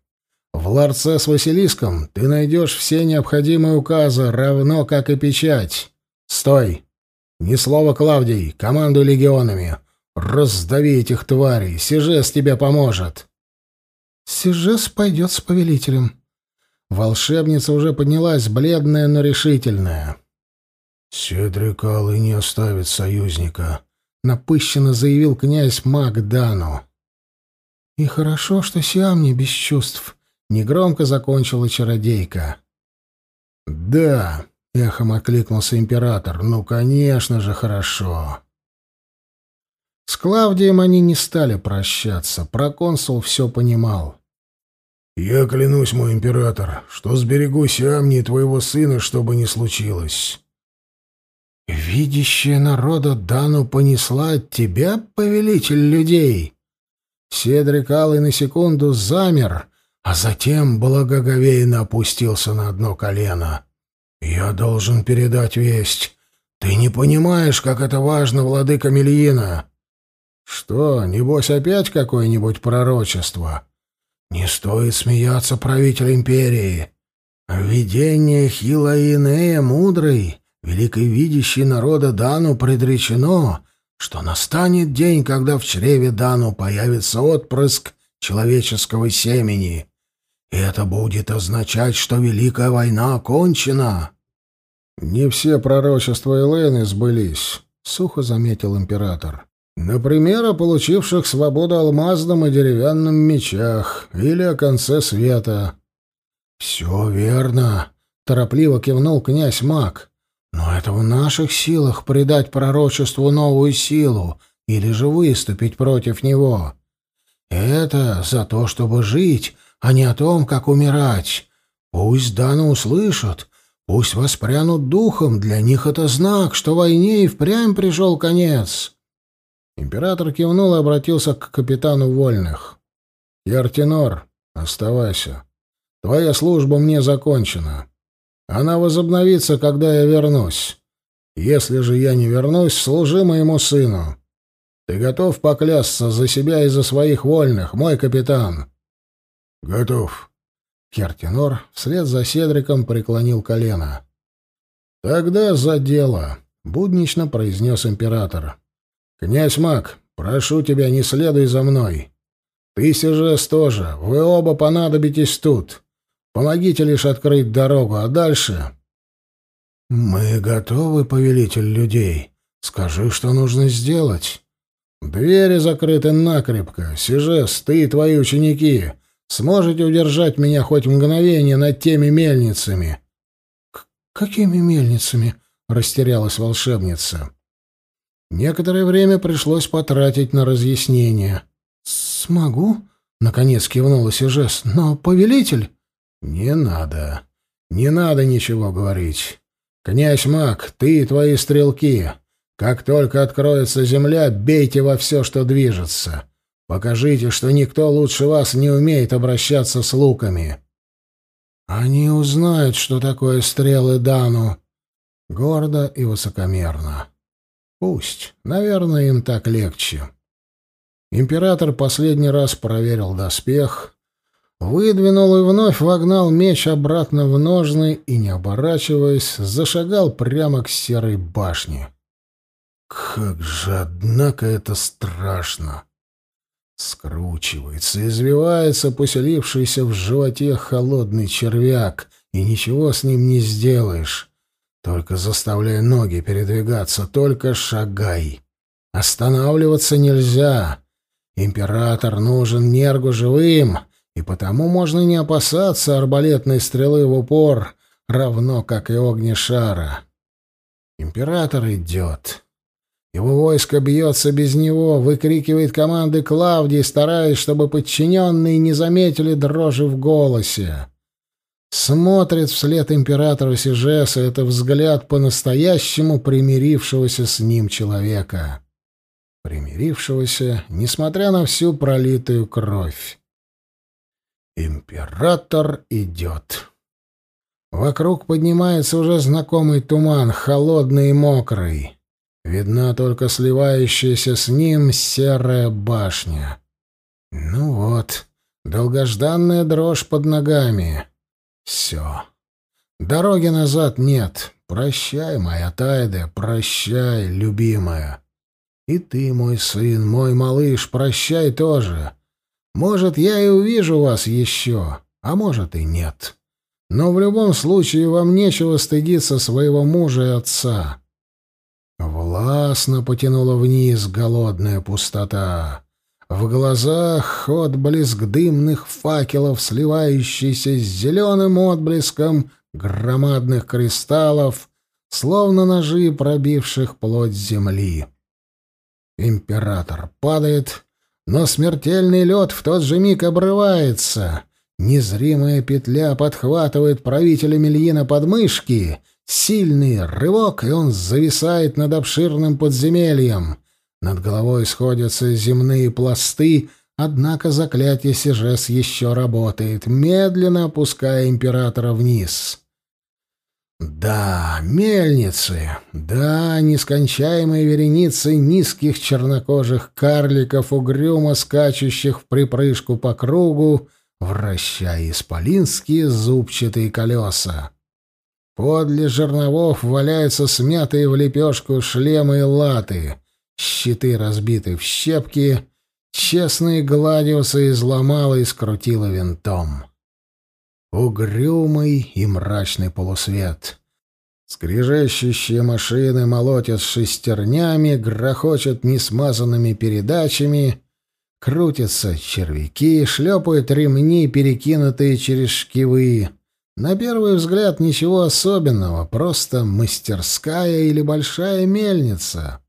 S1: В ларце с Василиском ты найдешь все необходимые указы, равно как и печать. Стой! Ни слова, Клавдий, командуй легионами. Раздави этих тварей, Сижес тебе поможет».
S3: «Сижес пойдет с повелителем».
S1: Волшебница уже поднялась, бледная, но решительная.
S2: «Седрикалы не оставит союзника», —
S1: напыщенно заявил князь Магдану.
S3: «И хорошо, что Сиам не без чувств», — негромко закончила чародейка.
S1: «Да», — эхом откликнулся император, — «ну, конечно же, хорошо». С Клавдием они не стали прощаться, проконсул все понимал.
S2: «Я клянусь, мой император, что сберегу Сиамни и твоего сына, что бы ни случилось.
S1: Видящая народа Дану понесла от тебя, повелитель людей. Седрик Алый на секунду замер, а затем благоговейно опустился на одно колено. «Я должен передать весть. Ты не понимаешь, как это важно, владыка Мельина». «Что, небось, опять какое-нибудь пророчество?» «Не стоит смеяться, правитель империи. Видение Хилаинея мудрый, великой видящий народа Дану предречено, что настанет день, когда в чреве Дану появится отпрыск человеческого семени. Это будет означать, что Великая война окончена. «Не все пророчества Элены сбылись», — сухо заметил император. «Например, о получивших свободу алмазном и деревянном мечах или о конце света». «Все верно», — торопливо кивнул князь Мак. «Но это в наших силах придать пророчеству новую силу или же выступить против него. Это за то, чтобы жить, а не о том, как умирать. Пусть Дана услышат, пусть воспрянут духом, для них это знак, что войне и впрямь пришел конец». Император кивнул и обратился к капитану вольных. «Яртинор, оставайся. Твоя служба мне закончена. Она возобновится, когда я вернусь. Если же я не вернусь, служи моему сыну. Ты готов поклясться за себя и за своих вольных, мой капитан?» «Готов». Кертинор вслед за Седриком преклонил колено. «Тогда за дело», — буднично произнес император. «Князь Мак, прошу тебя, не следуй за мной. Ты, Сижес, тоже. Вы оба понадобитесь тут. Помогите лишь открыть дорогу, а дальше...» «Мы готовы, повелитель людей. Скажи, что нужно сделать». «Двери закрыты накрепко. Сижес, ты и твои ученики. Сможете удержать меня хоть мгновение над теми мельницами?» «Какими мельницами?» — растерялась волшебница. Некоторое время пришлось потратить на разъяснение. «Смогу?» — наконец кивнула Сижес. «Но, повелитель...» «Не надо. Не надо ничего говорить. Князь Мак, ты и твои стрелки. Как только откроется земля, бейте во все, что движется. Покажите, что никто лучше вас не умеет обращаться с луками. Они узнают, что такое стрелы Дану. Гордо и высокомерно. Пусть. Наверное, им так легче. Император последний раз проверил доспех, выдвинул и вновь вогнал меч обратно в ножны и, не оборачиваясь, зашагал прямо к серой башне. Как же, однако, это страшно! Скручивается, извивается поселившийся в животе холодный червяк, и ничего с ним не сделаешь. Только заставляй ноги передвигаться, только шагай. Останавливаться нельзя. Император нужен нергу живым, и потому можно не опасаться арбалетной стрелы в упор, равно как и огнешара. Император идет. Его войско бьется без него, выкрикивает команды Клавдии, стараясь, чтобы подчиненные не заметили дрожи в голосе. Смотрит вслед императору Сижеса это взгляд по-настоящему примирившегося с ним человека. Примирившегося, несмотря на всю пролитую кровь. Император идет. Вокруг поднимается уже знакомый туман, холодный и мокрый. Видна только сливающаяся с ним серая башня. Ну вот, долгожданная дрожь под ногами. Все. Дороги назад нет. Прощай, моя Тайда, прощай, любимая. И ты, мой сын, мой малыш, прощай тоже. Может, я и увижу вас еще, а может и нет. Но в любом случае вам нечего стыдиться своего мужа и отца. Властно потянула вниз голодная пустота. В глазах отблеск дымных факелов, сливающийся с зеленым отблеском громадных кристаллов, словно ножи, пробивших плоть земли. Император падает, но смертельный лед в тот же миг обрывается. Незримая петля подхватывает правителя Мельина под мышки Сильный рывок, и он зависает над обширным подземельем. Над головой сходятся земные пласты, однако заклятие Сижес еще работает, медленно опуская императора вниз. Да, мельницы, да, нескончаемые вереницы низких чернокожих карликов, угрюмо скачущих в припрыжку по кругу, вращая исполинские зубчатые колеса. Подле жерновов валяются смятые в лепешку шлемы и латы, щиты разбиты в щепки, честные гладиусы изломала и скрутила винтом. Угрюмый и мрачный полусвет. Скрежещущие машины молотят шестернями, грохочут несмазанными передачами, крутятся червяки, шлепают ремни, перекинутые через шкивы. На первый взгляд ничего особенного, просто мастерская или большая мельница.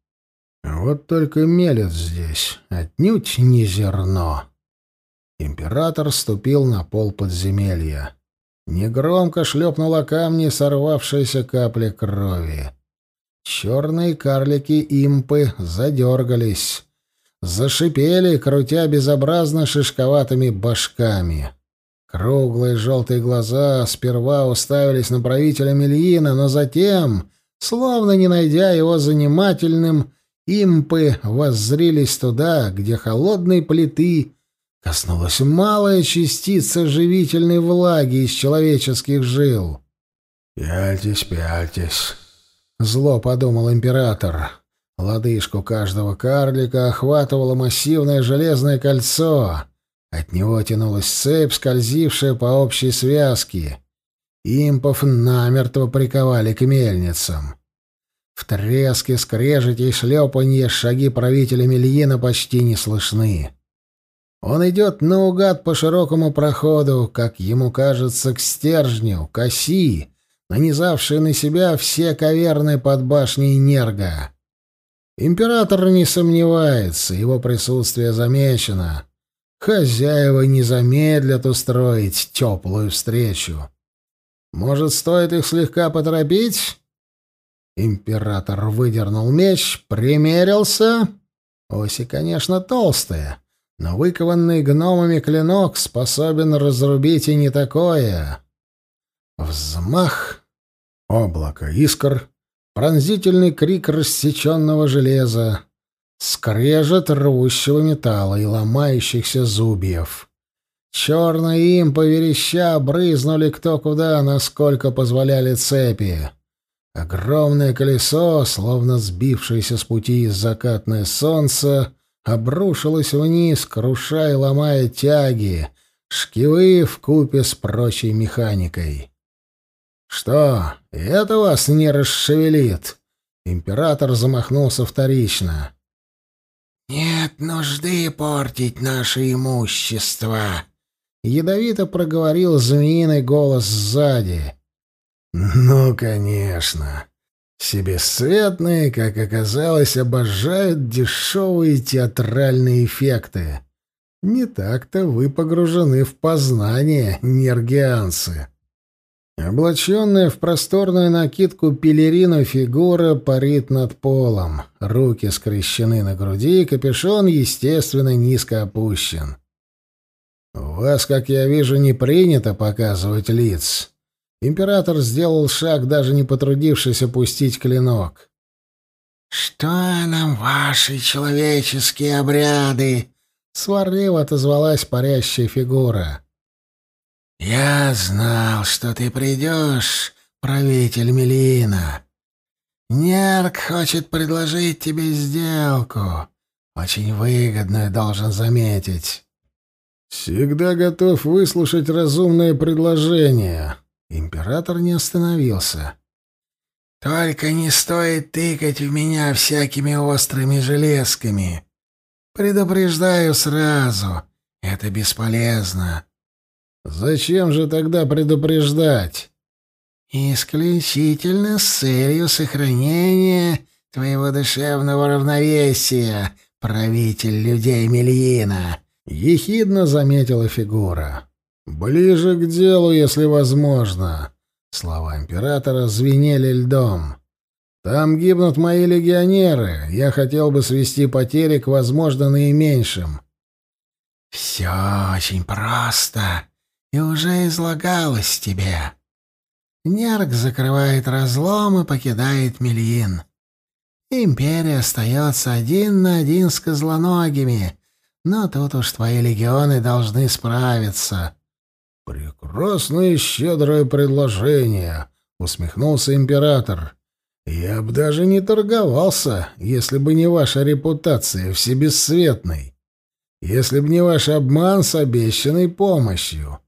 S1: Вот только мелет здесь отнюдь не зерно. Император ступил на пол подземелья. Негромко шлепнула камни сорвавшаяся капля крови. Черные карлики-импы задергались. Зашипели, крутя безобразно шишковатыми башками. Круглые желтые глаза сперва уставились на правителя Мельина, но затем, словно не найдя его занимательным, импы воззрились туда, где холодной плиты коснулась малая частица живительной влаги из человеческих жил.
S2: «Пяльтесь, пяльтесь», —
S1: зло подумал император. Лодыжку каждого карлика охватывало массивное железное кольцо. От него тянулась цепь, скользившая по общей связке. Импов намертво приковали к мельницам. В треске, скрежете и шлепанье шаги правителя Мельина почти не слышны. Он идет наугад по широкому проходу, как ему кажется, к стержню, к оси, нанизавшей на себя все каверны под башней Нерга. Император не сомневается, его присутствие замечено. Хозяева не замедлят устроить теплую встречу. Может, стоит их слегка поторопить? Император выдернул меч, примерился. Оси, конечно, толстая, но выкованный гномами клинок способен разрубить и не такое. Взмах, облако искр, пронзительный крик рассеченного железа, скрежет рвущего металла и ломающихся зубьев. Черные им, повереща, брызнули кто куда, насколько позволяли цепи. Огромное колесо, словно сбившееся с пути закатное солнце, обрушилась вниз, крушая и ломая тяги, шкивы в купе с прочей механикой. «Что, это вас не расшевелит?» Император замахнулся вторично.
S3: «Нет нужды портить наше имущество», —
S1: ядовито проговорил змеиный голос сзади. «Ну, конечно. Все бесцветные, как оказалось, обожают дешевые театральные эффекты. Не так-то вы погружены в познание, нергианцы. Облаченная в просторную накидку пелерину фигура парит над полом. Руки скрещены на груди, капюшон, естественно, низко опущен. «У вас, как я вижу, не принято показывать лиц», Император сделал шаг, даже не потрудившись опустить клинок.
S3: «Что нам ваши человеческие обряды?»
S1: — сварливо отозвалась парящая фигура.
S3: «Я знал, что ты придешь, правитель Мелина. Нерк хочет предложить тебе сделку, очень выгодную, должен заметить».
S1: «Всегда готов выслушать разумное предложение», Император не остановился.
S3: «Только не стоит тыкать в меня всякими острыми железками. Предупреждаю сразу, это бесполезно».
S1: «Зачем же тогда предупреждать?»
S3: «Исключительно с целью сохранения твоего душевного равновесия, правитель людей Мельина», —
S1: ехидно заметила фигура. «Ближе к делу, если возможно. Слова императора звенели льдом. «Там гибнут мои легионеры. Я хотел бы свести потери к, возможно, наименьшим».
S3: «Все очень просто и уже излагалось тебе. Нерк закрывает разлом и покидает Мельин. Империя остается один на один с козлоногими, но тут уж твои легионы должны справиться».
S1: «Прекрасное щедрое предложение», — усмехнулся император. «Я бы даже не торговался, если бы не ваша репутация всебесцветной, если бы не ваш обман с обещанной помощью.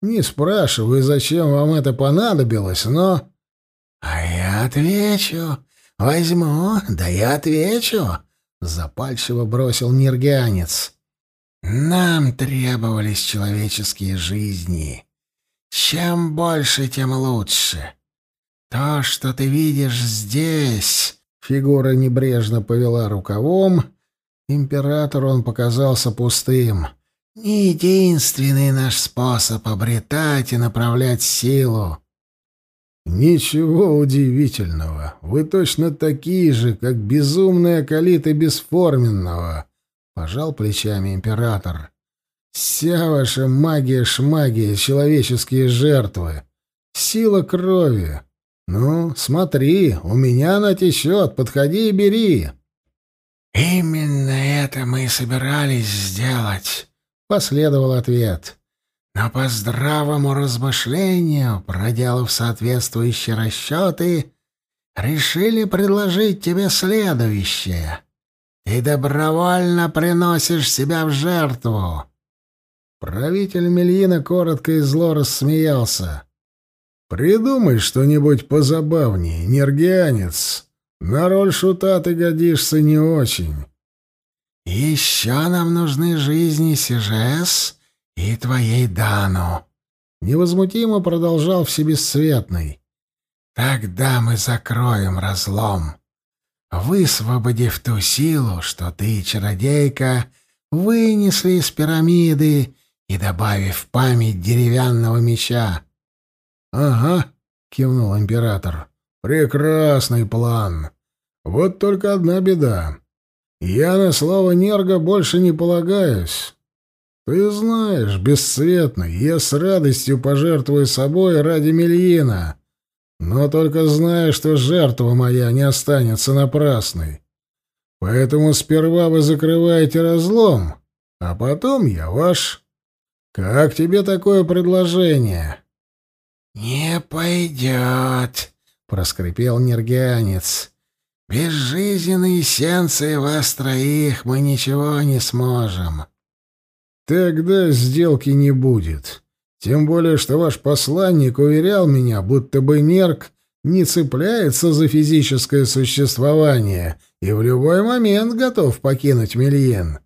S1: Не спрашиваю, зачем вам это понадобилось, но...»
S3: «А я отвечу. Возьму, да я отвечу», — запальчиво бросил нергианец. «Нам требовались человеческие жизни. Чем больше, тем лучше. То, что ты видишь здесь...»
S1: Фигура небрежно повела рукавом. Императору он показался пустым.
S3: «Не единственный наш способ обретать и направлять силу».
S1: «Ничего удивительного. Вы точно такие же, как безумные акалиты бесформенного», — пожал плечами император. «Вся ваша магия-шмагия, человеческие жертвы, сила крови. Ну, смотри, у меня она течет, подходи и бери».
S3: «Именно это мы и собирались сделать», — последовал ответ. «Но по здравому размышлению, проделав соответствующие расчеты, решили предложить тебе следующее. Ты добровольно приносишь себя в жертву».
S1: Правитель Мельина коротко и зло рассмеялся. «Придумай что-нибудь позабавнее, нергианец. На роль шута ты годишься не очень».
S3: «Еще нам нужны жизни Сижес и твоей Дану», — невозмутимо продолжал Всебесцветный. «Тогда мы закроем разлом, высвободив ту силу, что ты, чародейка, вынесли из пирамиды и добавив память деревянного меча».
S1: «Ага», — кивнул император, — «прекрасный план. Вот только одна беда. Я на слово Нерга больше не полагаюсь. Ты знаешь, бесцветный, я с радостью пожертвую собой ради Мельина, но только знаю, что жертва моя не останется напрасной. Поэтому сперва вы закрываете разлом, а потом я ваш. Как тебе такое предложение?»
S3: «Не пойдет», — проскрипел нергианец. Без жизненной эссенции вас троих мы ничего не сможем.
S1: Тогда сделки не будет. Тем более, что ваш посланник уверял меня, будто бы Нерк не цепляется за физическое существование и в любой момент готов покинуть Мельен.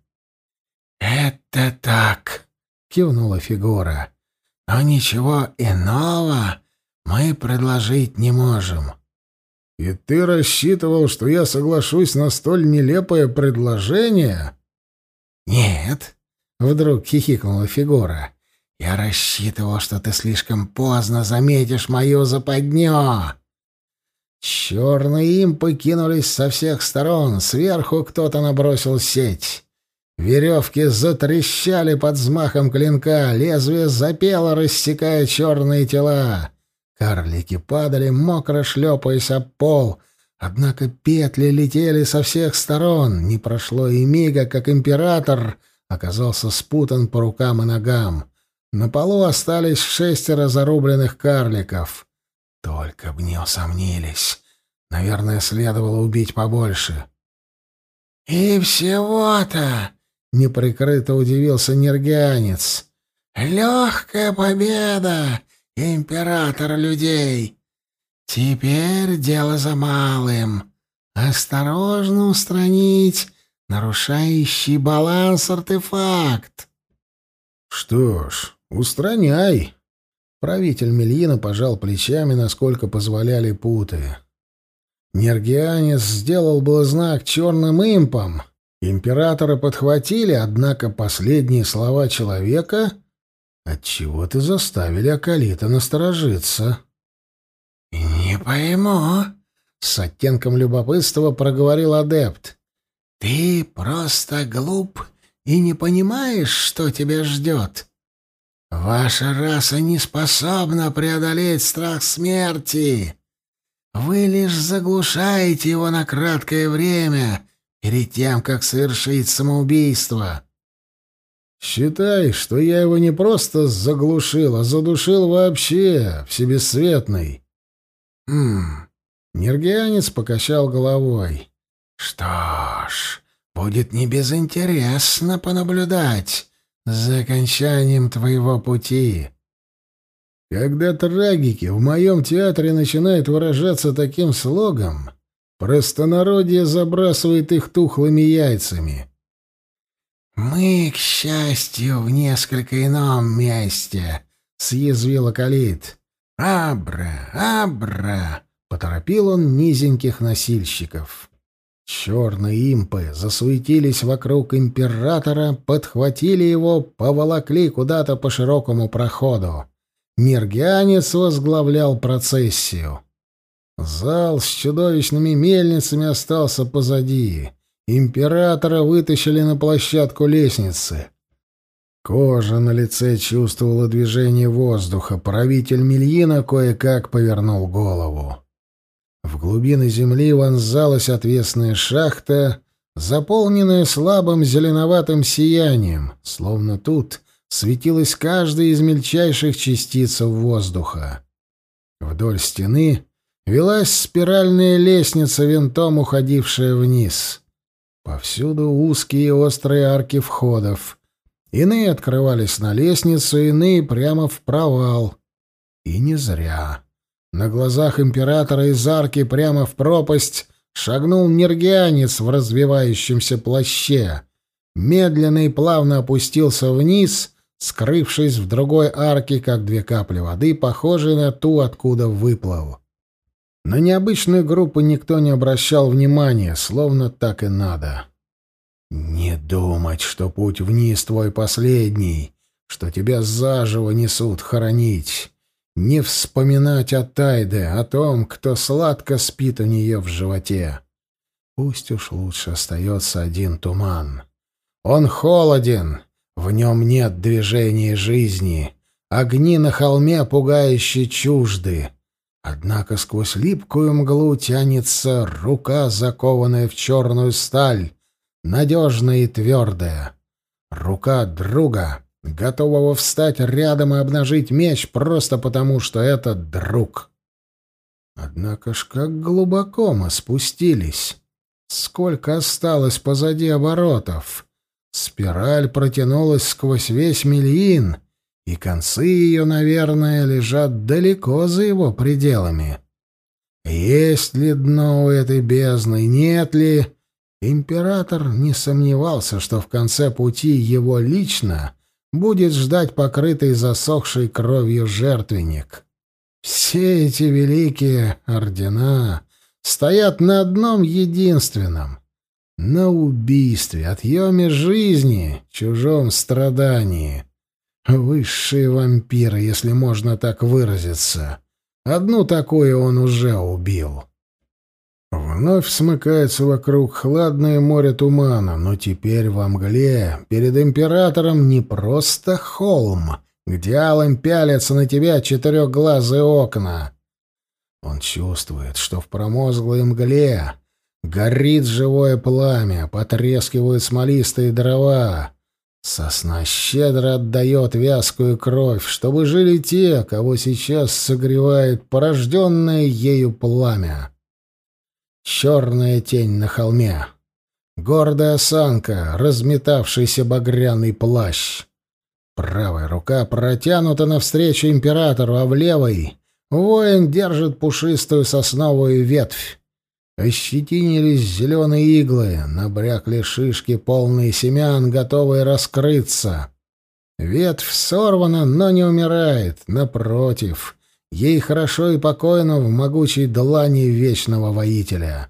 S3: «Это так», — кивнула фигура. «Но ничего иного мы предложить не можем.
S1: «И ты рассчитывал, что я соглашусь на столь нелепое предложение?»
S3: «Нет», — вдруг хихикнула фигура. «Я рассчитывал, что ты слишком поздно заметишь мою западню». Черные им покинулись со всех сторон. Сверху кто-то набросил сеть. Веревки затрещали под взмахом клинка, лезвие запело, рассекая черные тела. Карлики падали, мокро шлепаясь об пол, однако петли летели со всех сторон. Не прошло и мига, как император оказался спутан по рукам и ногам. На полу остались шестеро зарубленных карликов. Только б не усомнились. Наверное, следовало убить побольше. «И всего-то!» — неприкрыто удивился нергианец. «Легкая победа! Император людей. Теперь дело за малым. Осторожно устранить нарушающий баланс артефакт.
S1: Что ж, устраняй. Правитель Мельина пожал плечами, насколько позволяли путы. Нергианец сделал был знак черным импом. Императора подхватили, однако последние слова человека Отчего ты заставили Акалита насторожиться?
S3: «Не пойму», — с оттенком любопытства проговорил адепт. «Ты просто глуп и не понимаешь, что тебя ждет. Ваша раса не способна преодолеть страх смерти. Вы лишь заглушаете его на краткое время, перед тем, как совершить самоубийство».
S1: «Считай, что я его не просто заглушил, а задушил вообще, всебесцветный».
S3: «Хм...» Нергианец покачал головой. «Что ж, будет небезынтересно понаблюдать за окончанием твоего пути».
S1: Когда трагики в моем театре начинают выражаться таким слогом, простонародье забрасывает их тухлыми яйцами.
S3: «Мы, к счастью, в несколько ином месте», — съязвила Калит. «Абра, абра!» — поторопил он низеньких носильщиков. Черные импы засуетились вокруг императора, подхватили его, поволокли куда-то по широкому проходу. Миргианец возглавлял процессию. Зал с чудовищными мельницами остался позади. Императора вытащили на площадку лестницы. Кожа на лице чувствовала движение воздуха. Правитель Мельина кое-как повернул голову. В глубины земли вонзалась отвесная шахта, заполненная слабым зеленоватым сиянием, словно тут светилась каждая из мельчайших частиц воздуха. Вдоль стены велась спиральная лестница, винтом уходившая вниз. Повсюду узкие острые арки входов. Иные открывались на лестницу, иные прямо в провал. И не зря. На глазах императора из арки прямо в пропасть шагнул нергианец в развивающемся плаще. Медленно и плавно опустился вниз, скрывшись в другой арке, как две капли воды, похожие на ту, откуда выплыл. На необычную группу никто не обращал внимания, словно так и надо. «Не думать, что путь вниз твой последний, что тебя заживо несут хоронить не вспоминать о Тайде, о том, кто сладко спит у нее в животе. Пусть уж лучше остается один туман. Он холоден, в нем нет движения жизни, огни на холме пугающе чужды. Однако сквозь липкую мглу тянется рука, закованная в черную сталь, надежная и твердая. Рука друга, готового встать рядом и обнажить меч просто потому, что это друг. Однако ж как глубоко мы спустились. Сколько осталось позади оборотов. Спираль протянулась сквозь весь миллиин, и концы ее, наверное, лежат далеко за его пределами. Есть ли дно у этой бездны, нет ли... Император не сомневался, что в конце пути его лично будет ждать покрытый засохшей кровью жертвенник. Все эти великие ордена стоят на одном единственном — на убийстве, отъеме жизни, чужом страдании. Высшие вампиры, если можно так выразиться. Одну такую он уже убил. Вновь смыкается вокруг хладное море тумана, но теперь во мгле перед императором не просто холм, где алым пялятся на тебя четырехглазые окна. Он чувствует, что в промозглой мгле горит живое пламя, потрескивают смолистые дрова. Сосна щедро отдает вязкую кровь, чтобы жили те, кого сейчас согревает порожденное ею пламя. Черная тень на холме. Гордая осанка, разметавшийся багряный плащ. Правая рука протянута навстречу императору, а в левой воин держит пушистую сосновую ветвь. Ощетинились зеленые иглы, набрякли шишки, полные семян, готовые раскрыться. Ветвь сорвана, но не умирает, напротив, Ей хорошо и покойно в могучей длани вечного воителя.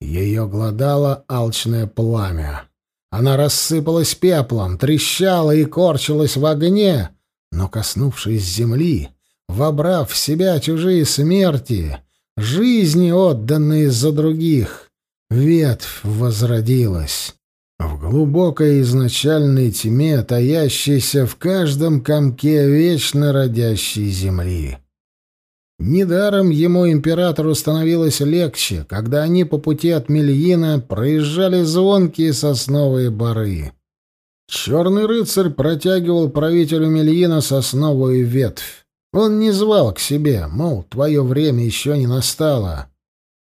S3: Ее глодало алчное пламя. Она рассыпалась пеплом, трещала и корчилась в огне, но, коснувшись земли,
S1: вобрав в себя чужие смерти, жизни, отданные за других, ветвь возродилась. В глубокой изначальной тьме, таящейся в каждом комке вечно родящей земли. Недаром ему, императору, становилось легче, когда они по пути от Мельина проезжали звонкие сосновые бары. Черный рыцарь протягивал правителю Мельина сосновую ветвь. Он не звал к себе, мол, твое время еще не настало.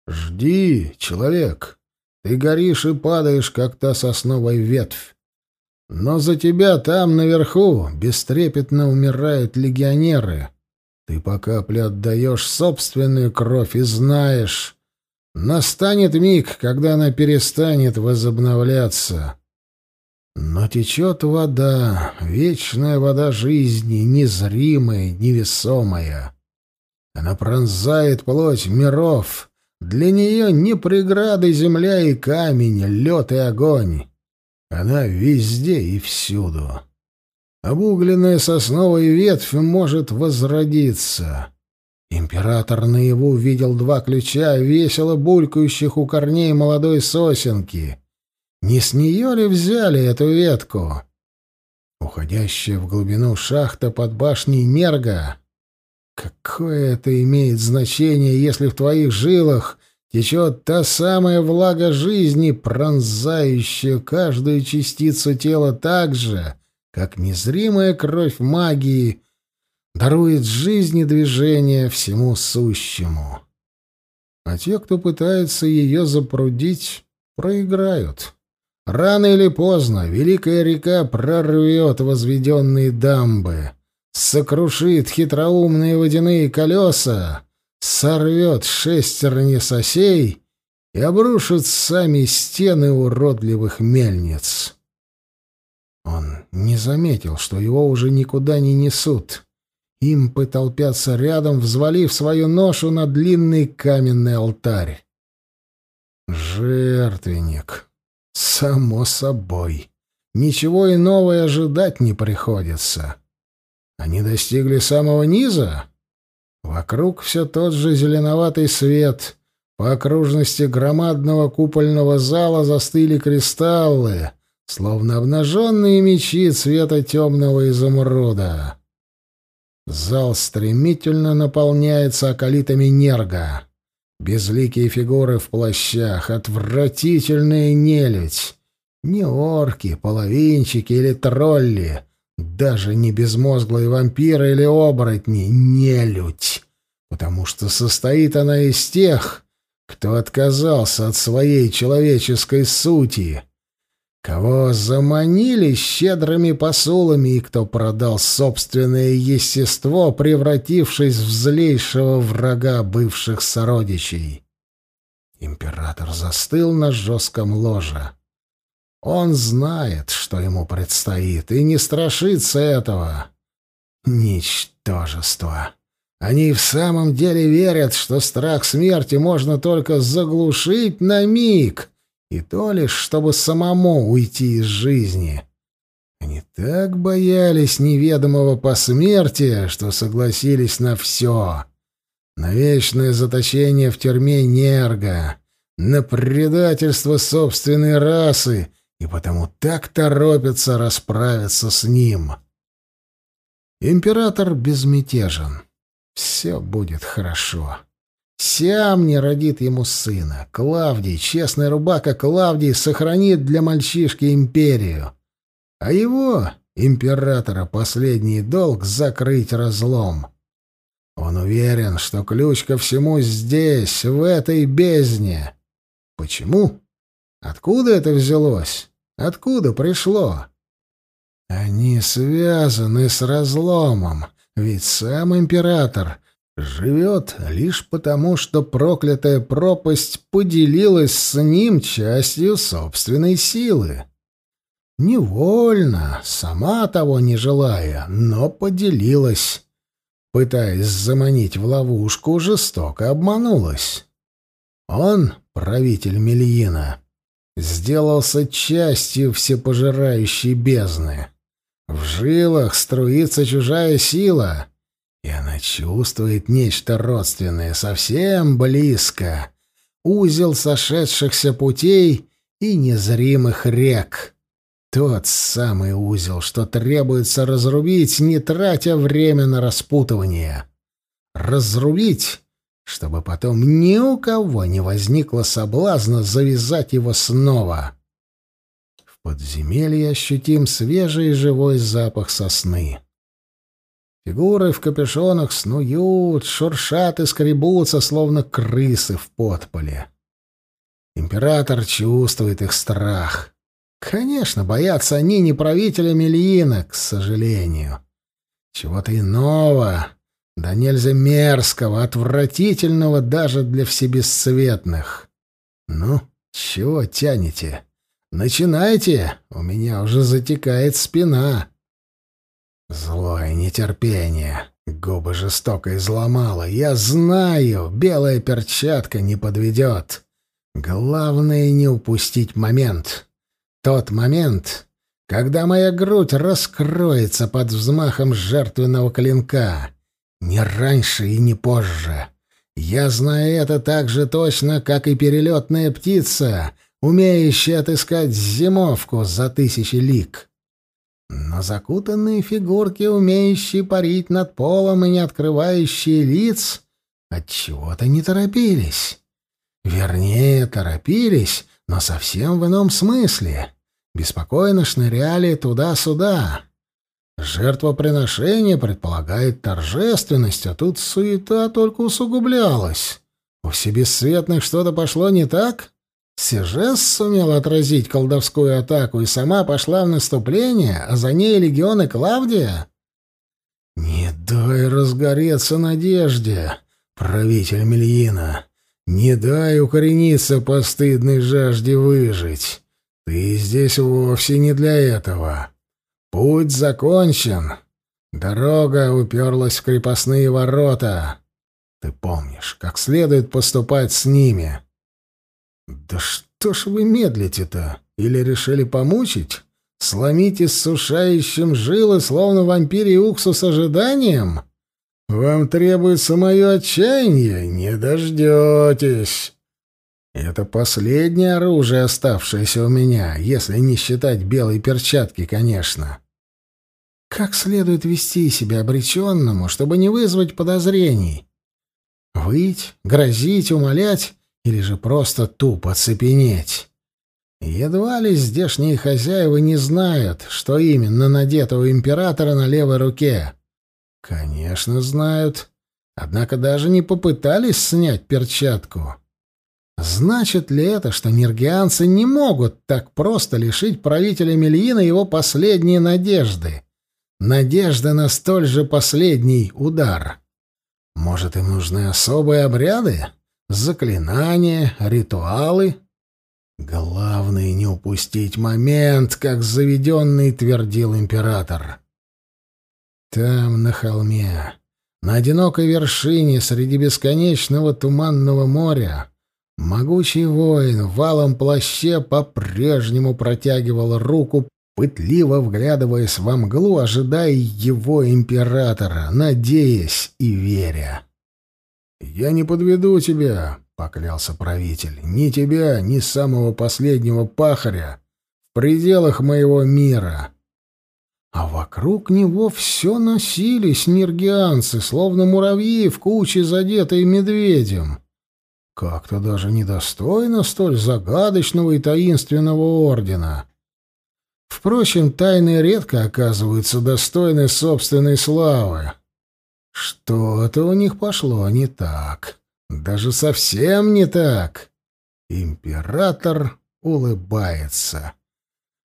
S1: «Жди, человек, ты горишь и падаешь, как та сосновая ветвь. Но за тебя там, наверху, бестрепетно умирают легионеры. Ты по капле отдаешь собственную кровь и знаешь, настанет миг, когда она перестанет возобновляться». Но течет вода, вечная вода жизни, незримая, невесомая. Она пронзает плоть миров. Для нее не преграды земля и камень, лед и огонь. Она везде и всюду. Обугленная сосновая ветвь может возродиться. Император наяву видел два ключа, весело булькающих у корней молодой сосенки — не с нее ли взяли эту ветку? Уходящая в глубину шахта под башней Нерга. Какое это имеет значение, если в твоих жилах течет та самая влага жизни, пронзающая каждую частицу тела так же, как незримая кровь магии дарует жизнь и движение всему сущему. А те, кто пытается ее запрудить, проиграют. Рано или поздно великая река прорвет возведенные дамбы, сокрушит хитроумные водяные колеса, сорвет шестерни сосей и обрушит сами стены уродливых мельниц. Он не заметил, что его уже никуда не несут. Импы толпятся рядом, взвалив свою ношу на длинный каменный алтарь. Жертвенник. Само собой. Ничего иного и ожидать не приходится. Они достигли самого низа. Вокруг все тот же зеленоватый свет. По окружности громадного купольного зала застыли кристаллы, словно обнаженные мечи цвета темного изумруда. Зал стремительно наполняется околитами нерга. Безликие фигуры в плащах, отвратительная нелюдь. Не орки, половинчики или тролли, даже не безмозглые вампиры или оборотни, нелюдь. Потому что состоит она из тех, кто отказался от своей человеческой сути, Кого заманили щедрыми посулами и кто продал собственное естество, превратившись в злейшего врага бывших сородичей. Император застыл на жестком ложе. Он знает, что ему предстоит, и не страшится этого. Ничтожество. Они в самом деле верят, что страх смерти можно только заглушить на миг, и то лишь, чтобы самому уйти из жизни. Они так боялись неведомого посмертия, что согласились на все. На вечное заточение в тюрьме Нерга, на предательство собственной расы, и потому так торопятся расправиться с ним. Император безмятежен. Все будет хорошо. Сиам не родит ему сына. Клавдий, честная рубака Клавдий, сохранит для мальчишки империю. А его, императора, последний долг — закрыть разлом. Он уверен, что ключ ко всему здесь, в этой бездне. Почему? Откуда это взялось? Откуда пришло? Они связаны с разломом, ведь сам император — живет лишь потому, что проклятая пропасть поделилась с ним частью собственной силы. Невольно, сама того не желая, но поделилась. Пытаясь заманить в ловушку, жестоко обманулась. Он, правитель Мельина, сделался частью всепожирающей бездны. В жилах струится чужая сила — И она чувствует нечто родственное, совсем близко. Узел сошедшихся путей и незримых рек. Тот самый узел, что требуется разрубить, не тратя время на распутывание. Разрубить, чтобы потом ни у кого не возникло соблазна завязать его снова. В подземелье ощутим свежий живой запах сосны. Фигуры в капюшонах снуют, шуршат и скребутся, словно крысы в подполе. Император чувствует их страх. Конечно, боятся они не правителя Мельина, к сожалению. Чего-то иного, да нельзя мерзкого, отвратительного даже для всебесцветных. Ну, чего тянете? Начинайте, у меня уже затекает спина. Злое нетерпение. Губы жестоко изломало. Я знаю, белая перчатка не подведет. Главное не упустить момент. Тот момент, когда моя грудь раскроется под взмахом жертвенного клинка. Не раньше и не позже. Я знаю это так же точно, как и перелетная птица, умеющая отыскать зимовку за тысячи лик. Но закутанные фигурки, умеющие парить над полом и не открывающие лиц, отчего-то не торопились. Вернее, торопились, но совсем в ином смысле. Беспокойно шныряли туда-сюда. Жертвоприношение предполагает торжественность, а тут суета только усугублялась. У всебесцветных что-то пошло не так? Сижес сумел отразить колдовскую атаку и сама пошла в наступление, а за ней легионы Клавдия? Не дай разгореться надежде, правитель Мельина. Не дай укорениться постыдной жажде выжить. Ты здесь вовсе не для этого. Путь закончен. Дорога уперлась в крепостные ворота. Ты помнишь, как следует поступать с ними. «Да что ж вы медлите-то? Или решили помучить? Сломить иссушающим жилы, словно вампирий уксус ожиданием? Вам требуется мое отчаяние? Не дождетесь!» Это последнее оружие, оставшееся у меня, если не считать белой перчатки, конечно. Как следует вести себя обреченному, чтобы не вызвать подозрений? Выть, грозить, умолять или же просто тупо цепенеть. Едва ли здешние хозяева не знают, что именно надето у императора на левой руке. Конечно, знают. Однако даже не попытались снять перчатку. Значит ли это, что нергианцы не могут так просто лишить правителя Мельина его последней надежды? Надежды на столь же последний удар. Может, им нужны особые обряды? Заклинания, ритуалы. Главное — не упустить момент, как заведенный твердил император. Там, на холме, на одинокой вершине среди бесконечного туманного моря, могучий воин в валом плаще по-прежнему протягивал руку, пытливо вглядываясь во мглу, ожидая его императора, надеясь и веря. «Я не подведу тебя», — поклялся правитель, — «ни тебя, ни самого последнего пахаря в пределах моего мира». А вокруг него все носились нергианцы, словно муравьи в куче, задетые медведем. Как-то даже недостойно столь загадочного и таинственного ордена. Впрочем, тайны редко оказываются достойны собственной славы. Что-то у них пошло не так. Даже совсем не так. Император улыбается.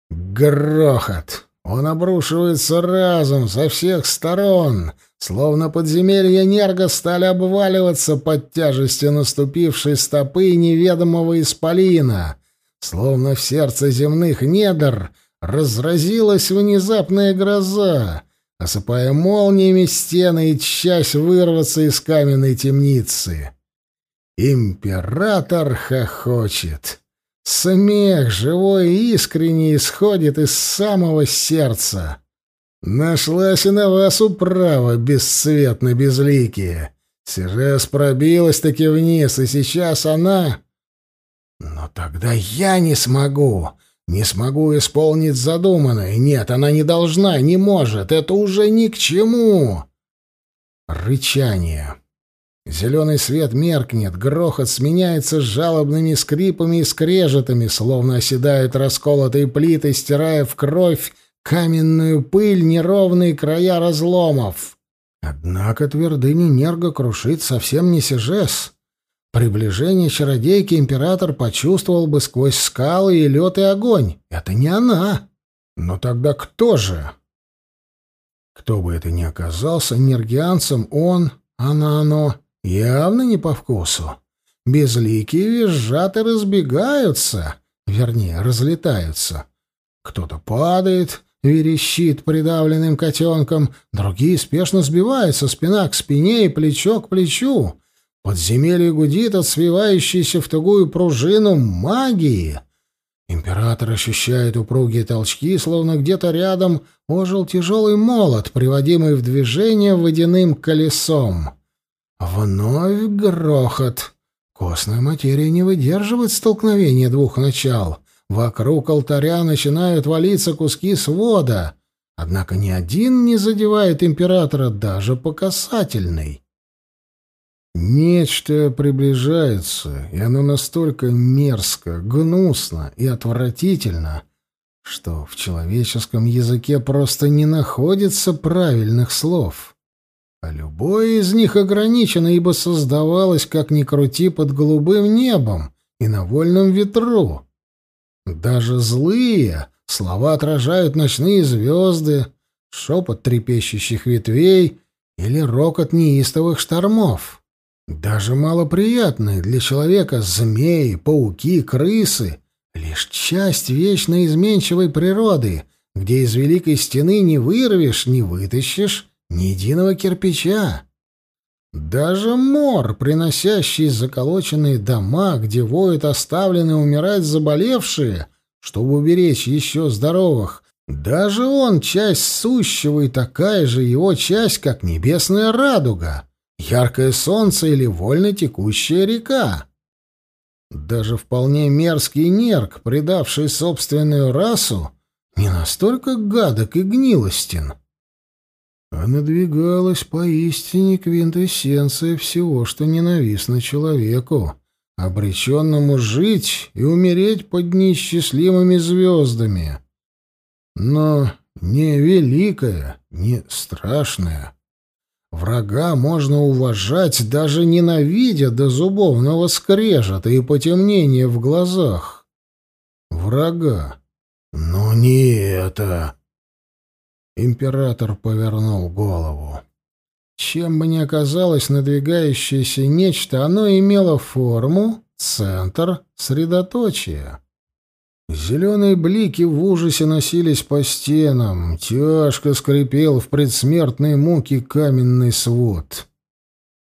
S1: Грохот! Он обрушивается разом со всех сторон, словно подземелья Нерга стали обваливаться под тяжестью наступившей стопы неведомого исполина, словно в сердце земных недр разразилась внезапная гроза, осыпая молниями стены и часть вырваться из каменной темницы. Император хохочет. Смех живой и искренний исходит из самого сердца. Нашлась и на вас управа, бесцветно безликие. Сижес пробилась-таки вниз, и сейчас она... Но тогда я не смогу. Не смогу исполнить задуманное. Нет, она не должна, не может. Это уже ни к чему. Рычание. Зеленый свет меркнет, грохот сменяется жалобными скрипами и скрежетами, словно оседают расколотые плиты, стирая в кровь каменную пыль, неровные края разломов. Однако твердыню Нерго крушит совсем не Сижес. Приближение чародейки император почувствовал бы сквозь скалы и лед и огонь. Это не она. Но тогда кто же? Кто бы это ни оказался, нергианцем он, она, оно, явно не по вкусу. Безликие визжат и разбегаются, вернее, разлетаются. Кто-то падает, верещит придавленным котенком, другие спешно сбиваются спина к спине и плечо к плечу. Подземелье гудит от свивающейся в тугую пружину магии. Император ощущает упругие толчки, словно где-то рядом ожил тяжелый молот, приводимый в движение водяным колесом. Вновь грохот. Костная материя не выдерживает столкновения двух начал — Вокруг алтаря начинают валиться куски свода, однако ни один не задевает императора даже по касательной. Нечто приближается, и оно настолько мерзко, гнусно и отвратительно, что в человеческом языке просто не находится правильных слов. А любое из них ограничено, ибо создавалось, как ни крути, под голубым небом и на вольном ветру. Даже злые слова отражают ночные звезды, шепот трепещущих ветвей или рокот неистовых штормов. Даже малоприятные для человека змеи, пауки, крысы — лишь часть вечно изменчивой природы, где из великой стены не вырвешь, не вытащишь ни единого кирпича. Даже мор, приносящий заколоченные дома, где воют оставленные умирать заболевшие, чтобы уберечь еще здоровых, даже он часть сущего и такая же его часть, как небесная радуга, яркое солнце или вольно текущая река. Даже вполне мерзкий нерк, предавший собственную расу, не настолько гадок и гнилостен а надвигалась поистине квинтэссенция всего, что ненавистно человеку, обреченному жить и умереть под неисчислимыми звездами. Но не великая, не страшная. Врага можно уважать, даже ненавидя до зубовного скрежета и потемнения в глазах. Врага. Но не это. Император повернул голову. Чем бы ни оказалось надвигающееся нечто, оно имело форму, центр, средоточие. Зеленые блики в ужасе носились по стенам, тяжко скрипел в предсмертной муке каменный свод.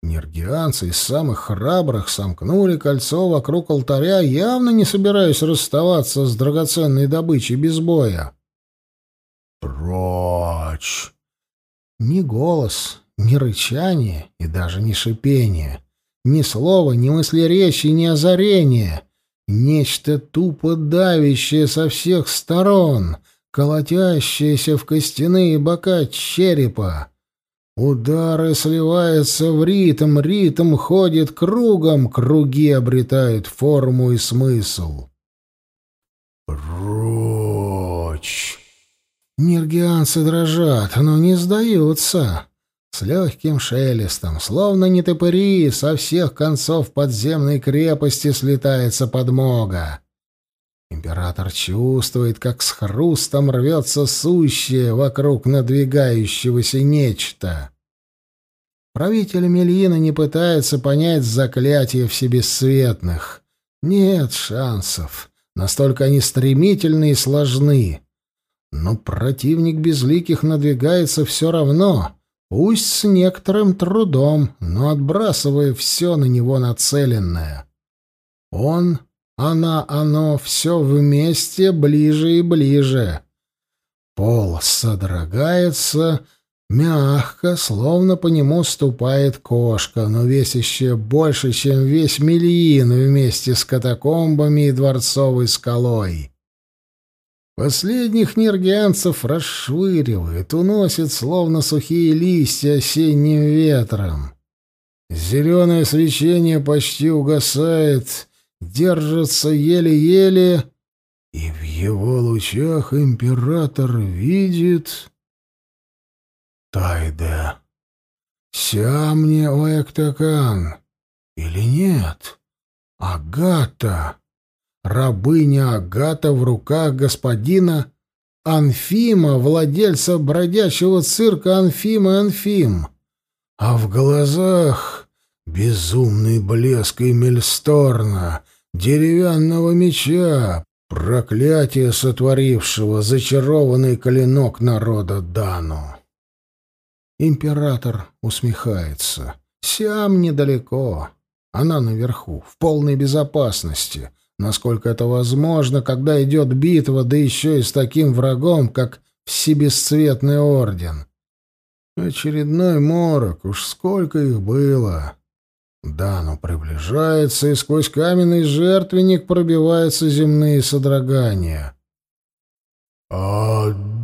S1: Нергианцы из самых храбрых сомкнули кольцо вокруг алтаря, явно не собираясь расставаться с драгоценной добычей без боя. «Прочь!» Ни голос, ни рычание и даже ни шипение, ни слова, ни мысли речи, ни озарение. Нечто тупо давящее со всех сторон, колотящееся в костяные бока черепа. Удары сливаются в ритм, ритм ходит кругом, круги обретают форму и смысл. «Прочь!» Нергианцы дрожат, но не сдаются. С легким шелестом, словно не топыри, со всех концов подземной крепости слетается подмога. Император чувствует, как с хрустом рвется сущее вокруг надвигающегося нечто. Правитель Мельина не пытается понять заклятие всебесцветных. Нет шансов. Настолько они стремительны и сложны. Но противник безликих надвигается все равно, пусть с некоторым трудом, но отбрасывая все на него нацеленное. Он, она, оно, все вместе ближе и ближе. Пол содрогается, мягко, словно по нему ступает кошка, но весящая больше, чем весь Мельин вместе с катакомбами и дворцовой скалой. Последних нергианцев расшвыривает, уносит, словно сухие листья осенним ветром. Зеленое свечение почти угасает, держится еле-еле, и в его лучах император видит... Тайде. Сямне Оэктакан. Или нет? Агата. Рабыня Агата в руках господина Анфима, владельца бродячего цирка Анфима Анфим. А в глазах безумный блеск Эмильсторна, деревянного меча, проклятие сотворившего зачарованный клинок народа Дану. Император усмехается. Сиам недалеко. Она наверху, в полной безопасности, насколько это возможно, когда идет битва, да еще и с таким врагом, как Всебесцветный Орден. Очередной морок, уж сколько их было. Дану приближается, и сквозь каменный жертвенник пробиваются земные содрогания. «Отдай!»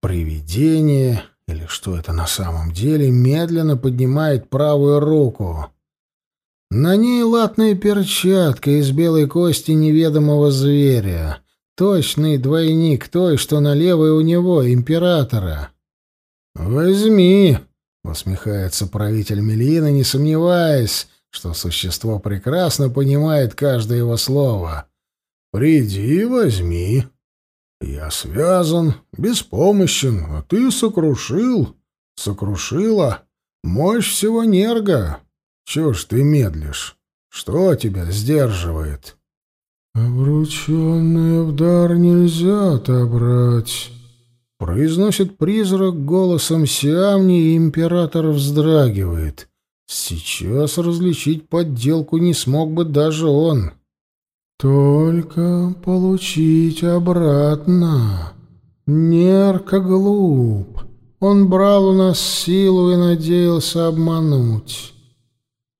S1: Привидение, или что это на самом деле, медленно поднимает правую руку. На ней латная перчатка из белой кости неведомого зверя. Точный двойник той, что на левой у него, императора. «Возьми!» — усмехается правитель Мелина, не сомневаясь, что существо прекрасно понимает каждое его слово. «Приди, возьми!» Я связан, беспомощен, а ты сокрушил, сокрушила. Мощь всего нерга. Чего ж ты медлишь? Что тебя сдерживает? Обрученное в дар нельзя отобрать. Произносит призрак голосом Сиамни, и император вздрагивает. Сейчас различить подделку не смог бы даже он. — только получить обратно. Нерка глуп. Он брал у нас силу и надеялся обмануть.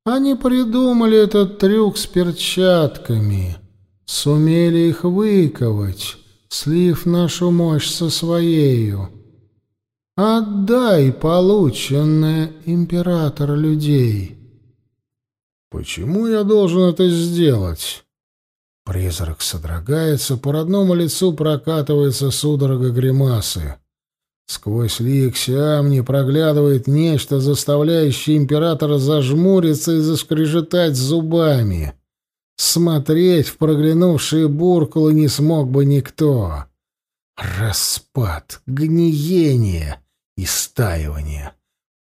S1: Они придумали этот трюк с перчатками. Сумели их выковать, слив нашу мощь со своею. Отдай полученное, император людей. Почему я должен это сделать? Призрак содрогается, по родному лицу прокатывается судорога гримасы. Сквозь лик Сиамни проглядывает нечто, заставляющее императора зажмуриться и заскрежетать зубами. Смотреть в проглянувшие буркулы не смог бы никто. Распад, гниение, истаивание,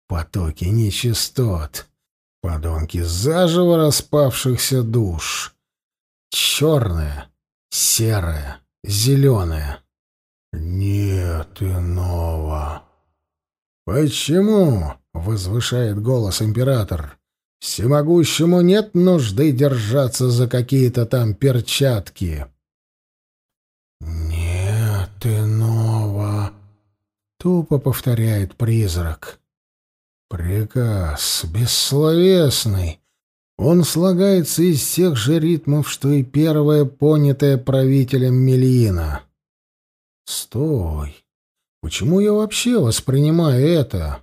S1: потоки нечистот, подонки заживо распавшихся душ — Черное, серое, зеленое. Нет иного. Почему? возвышает голос император. Всемогущему нет нужды держаться за какие-то там перчатки. Нет иного. Тупо повторяет призрак. Приказ бессловесный, он слагается из тех же ритмов, что и первое понятое правителем Мельина. Стой. Почему я вообще воспринимаю это?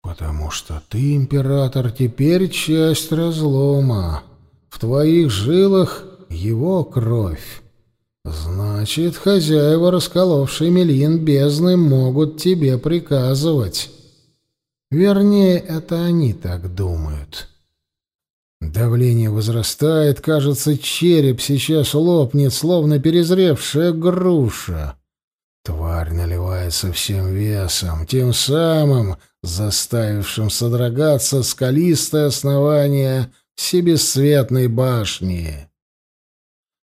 S1: Потому что ты, император, теперь часть разлома. В твоих жилах его кровь. Значит, хозяева, расколовшие Мельин бездны, могут тебе приказывать. Вернее, это они так думают. Давление возрастает, кажется, череп сейчас лопнет, словно перезревшая груша. Тварь наливается всем весом, тем самым заставившим содрогаться скалистое основание всебесцветной башни.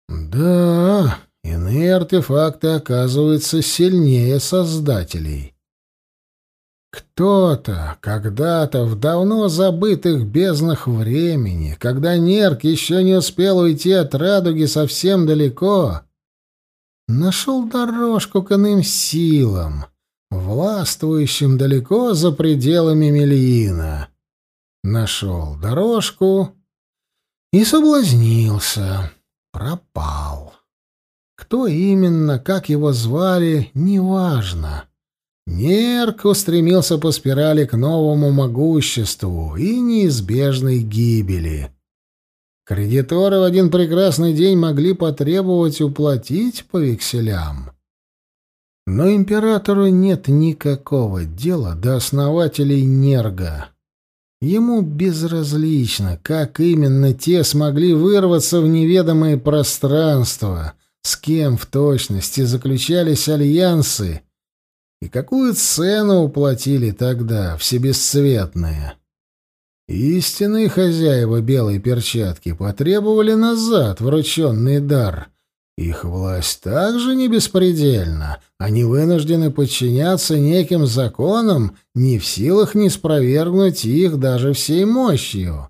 S1: Да, иные артефакты оказываются сильнее создателей. Кто-то когда-то в давно забытых безднах времени, когда Нерк еще не успел уйти от радуги совсем далеко, нашел дорожку к иным силам, властвующим далеко за пределами Мельина. Нашел дорожку и соблазнился, пропал. Кто именно, как его звали, неважно. Нерк устремился по спирали к новому могуществу и неизбежной гибели. Кредиторы в один прекрасный день могли потребовать уплатить по векселям. Но императору нет никакого дела до основателей Нерга. Ему безразлично, как именно те смогли вырваться в неведомое пространство, с кем в точности заключались альянсы и какую цену уплатили тогда все бесцветные. Истинные хозяева белой перчатки потребовали назад врученный дар. Их власть также не беспредельна. Они вынуждены подчиняться неким законам, не в силах не спровергнуть их даже всей мощью.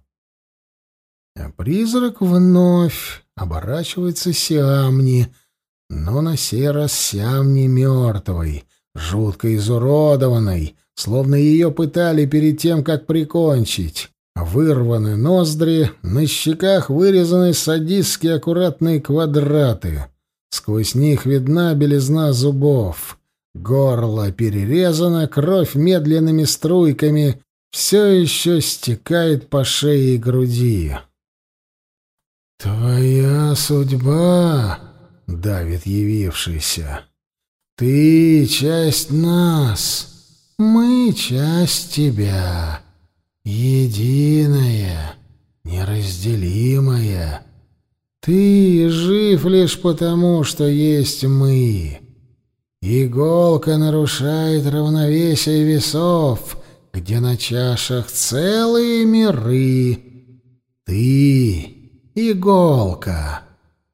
S1: А призрак вновь оборачивается Сиамни, но на сей раз Сиамни мертвый, жутко изуродованный, словно ее пытали перед тем, как прикончить. Вырваны ноздри, на щеках вырезаны садистски аккуратные квадраты. Сквозь них видна белизна зубов. Горло перерезано, кровь медленными струйками все еще стекает по шее и груди. «Твоя судьба», — давит явившийся. «Ты — часть нас, мы — часть тебя» единое, неразделимое. Ты жив лишь потому, что есть мы. Иголка нарушает равновесие весов, где на чашах целые миры. Ты — иголка,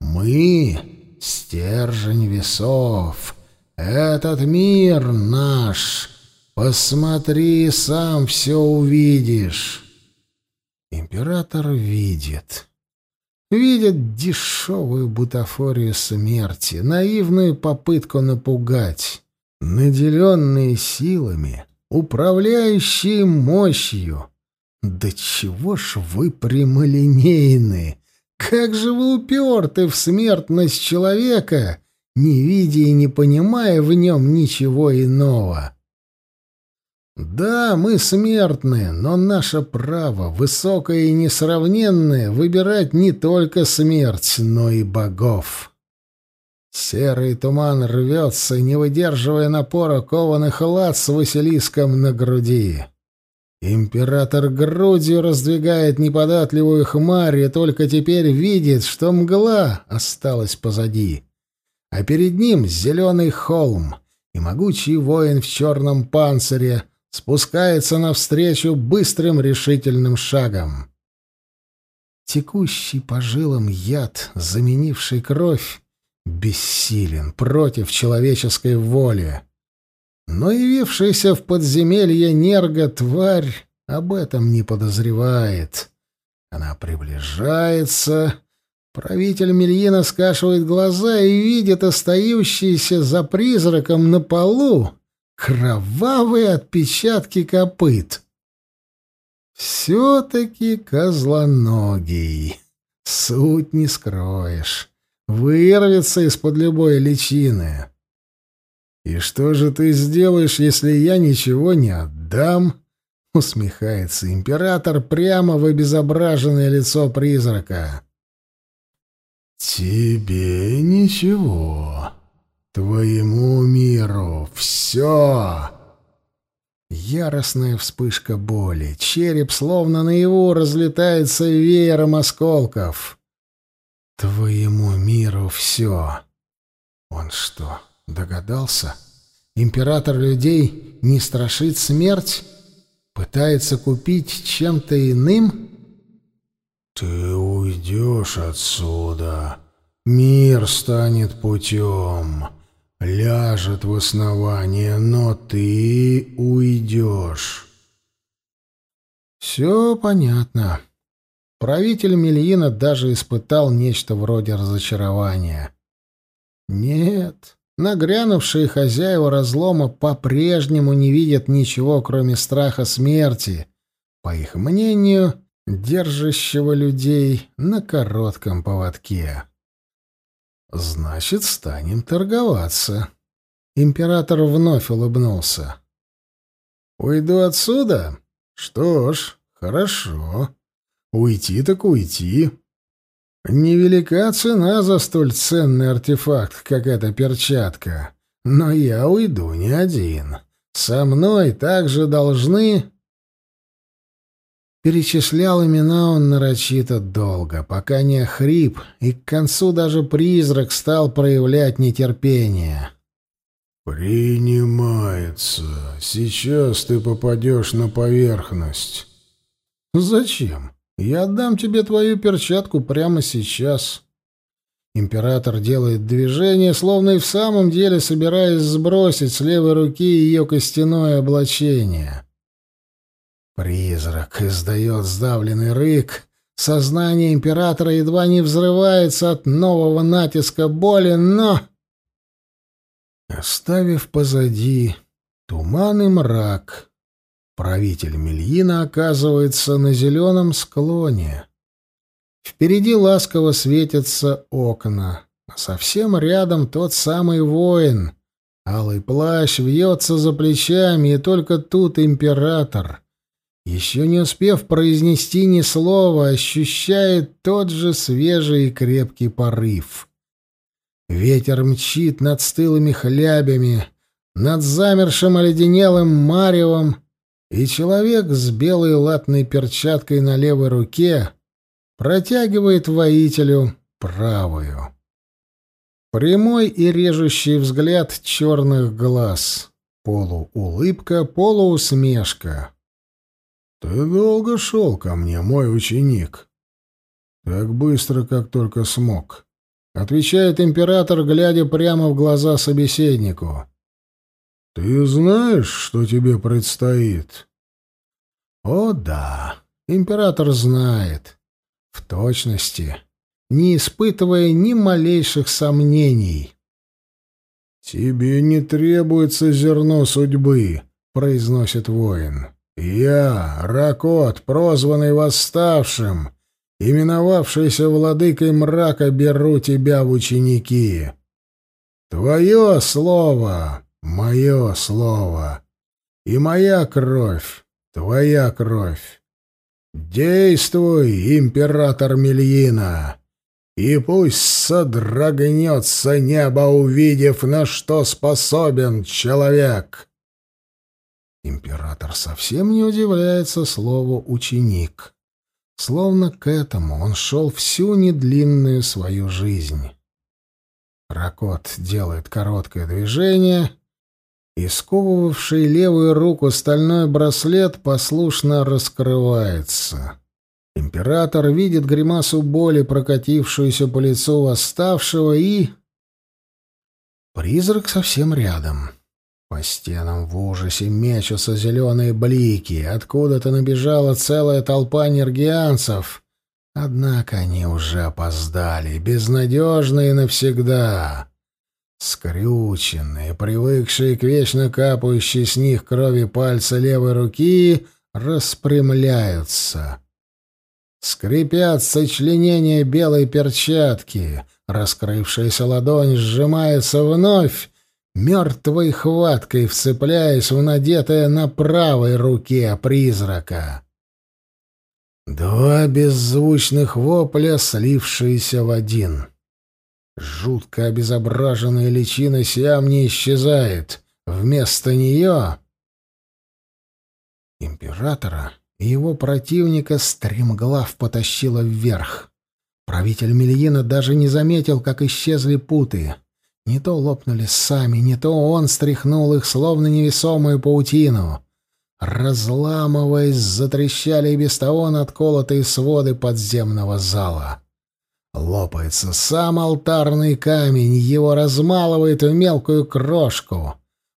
S1: мы — стержень весов. Этот мир наш — Посмотри, сам все увидишь. Император видит. Видит дешевую бутафорию смерти, наивную попытку напугать, наделенные силами, управляющие мощью. Да чего ж вы прямолинейны! Как же вы уперты в смертность человека, не видя и не понимая в нем ничего иного! Да, мы смертные, но наше право, высокое и несравненное, выбирать не только смерть, но и богов. Серый туман рвется, не выдерживая напора кованых лад с Василиском на груди. Император грудью раздвигает неподатливую хмарь и только теперь видит, что мгла осталась позади. А перед ним зеленый холм и могучий воин в черном панцире — спускается навстречу быстрым решительным шагом. Текущий по жилам яд, заменивший кровь, бессилен против человеческой воли. Но явившаяся в подземелье нерга тварь об этом не подозревает. Она приближается. Правитель Мельина скашивает глаза и видит остающиеся за призраком на полу Кровавые отпечатки копыт. Все-таки козлоногий. Суть не скроешь. Вырвется из-под любой личины. «И что же ты сделаешь, если я ничего не отдам?» — усмехается император прямо в обезображенное лицо призрака. «Тебе ничего», Твоему миру все. Яростная вспышка боли. Череп словно наяву разлетается веером осколков. Твоему миру все. Он что, догадался? Император людей не страшит смерть? Пытается купить чем-то иным? Ты уйдешь отсюда. Мир станет путем ляжет в основание, но ты уйдешь. Все понятно. Правитель Мельина даже испытал нечто вроде разочарования. Нет, нагрянувшие хозяева разлома по-прежнему не видят ничего, кроме страха смерти, по их мнению, держащего людей на коротком поводке. Значит, станем торговаться. Император вновь улыбнулся. Уйду отсюда? Что ж, хорошо. Уйти так уйти. Невелика цена за столь ценный артефакт, как эта перчатка. Но я уйду не один. Со мной также должны... Перечислял имена он нарочито долго, пока не охрип, и к концу даже призрак стал проявлять нетерпение.
S2: «Принимается. Сейчас ты попадешь на поверхность».
S1: «Зачем? Я отдам тебе твою перчатку прямо сейчас». Император делает движение, словно и в самом деле собираясь сбросить с левой руки ее костяное облачение. Призрак издает сдавленный рык. Сознание императора едва не взрывается от нового натиска боли, но... Оставив позади туман и мрак, правитель Мельина оказывается на зеленом склоне. Впереди ласково светятся окна, а совсем рядом тот самый воин. Алый плащ вьется за плечами, и только тут император — еще не успев произнести ни слова, ощущает тот же свежий и крепкий порыв. Ветер мчит над стылыми хлябями, над замершим оледенелым маревом, и человек с белой латной перчаткой на левой руке протягивает воителю правую. Прямой и режущий взгляд черных глаз, полуулыбка, полуусмешка.
S2: «Ты долго шел ко мне, мой ученик?» «Так быстро, как только смог», — отвечает император, глядя прямо в глаза собеседнику. «Ты знаешь, что тебе предстоит?»
S1: «О да, император знает. В точности, не испытывая ни малейших сомнений».
S2: «Тебе не требуется зерно судьбы», — произносит воин. Я, Ракот, прозванный Восставшим, именовавшийся владыкой мрака, беру тебя в ученики. Твое слово — мое слово, и моя кровь — твоя кровь. Действуй, император Мельина, и пусть содрогнется небо, увидев, на что способен человек».
S1: Император совсем не удивляется слову «ученик». Словно к этому он шел всю недлинную свою жизнь. Ракот делает короткое движение, и сковывавший левую руку стальной браслет послушно раскрывается. Император видит гримасу боли, прокатившуюся по лицу восставшего, и... Призрак совсем рядом. По стенам в ужасе мечутся зеленые блики. Откуда-то набежала целая толпа нергианцев. Однако они уже опоздали, безнадежные навсегда. Скрюченные, привыкшие к вечно капающей с них крови пальца левой руки, распрямляются. Скрипят сочленения белой перчатки. Раскрывшаяся ладонь сжимается вновь, мертвой хваткой вцепляясь в надетое на правой руке призрака. Два беззвучных вопля, слившиеся в один. Жутко обезображенная личина Сиам не исчезает. Вместо нее... Императора и его противника стремглав потащило вверх. Правитель Мельина даже не заметил, как исчезли путы. Не то лопнули сами, не то он стряхнул их, словно невесомую паутину. Разламываясь, затрещали и без того надколотые своды подземного зала. Лопается сам алтарный камень, его размалывает в мелкую крошку.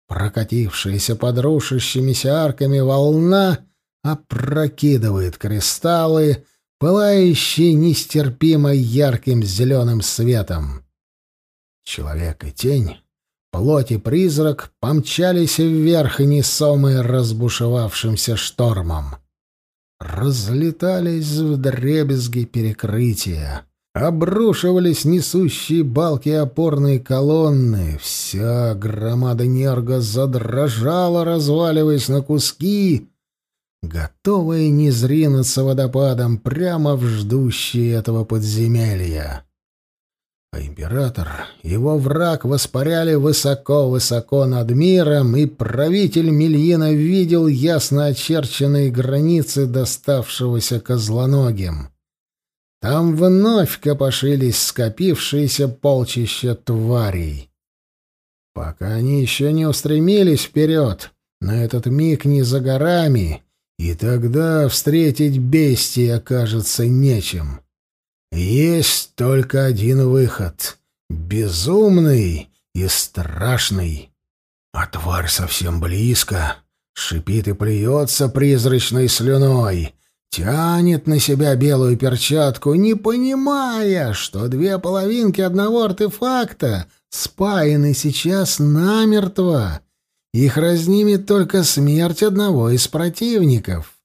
S1: Прокатившаяся под рушащимися арками волна опрокидывает кристаллы, пылающие нестерпимо ярким зеленым светом. Человек и тень, плоть и призрак помчались вверх, несомые разбушевавшимся штормом. Разлетались в дребезги перекрытия. Обрушивались несущие балки опорные колонны. Вся громада нерга задрожала, разваливаясь на куски, готовая не зринуться водопадом прямо в ждущие этого подземелья. А император, его враг воспаряли высоко-высоко над миром, и правитель Мельина видел ясно очерченные границы доставшегося козлоногим. Там вновь копошились скопившиеся полчища тварей. Пока они еще не устремились вперед, на этот миг не за горами, и тогда встретить бестии окажется нечем. Есть только один выход — безумный и страшный. А тварь совсем близко, шипит и плюется призрачной слюной, тянет на себя белую перчатку, не понимая, что две половинки одного артефакта спаяны сейчас намертво. Их разнимет только смерть одного из противников.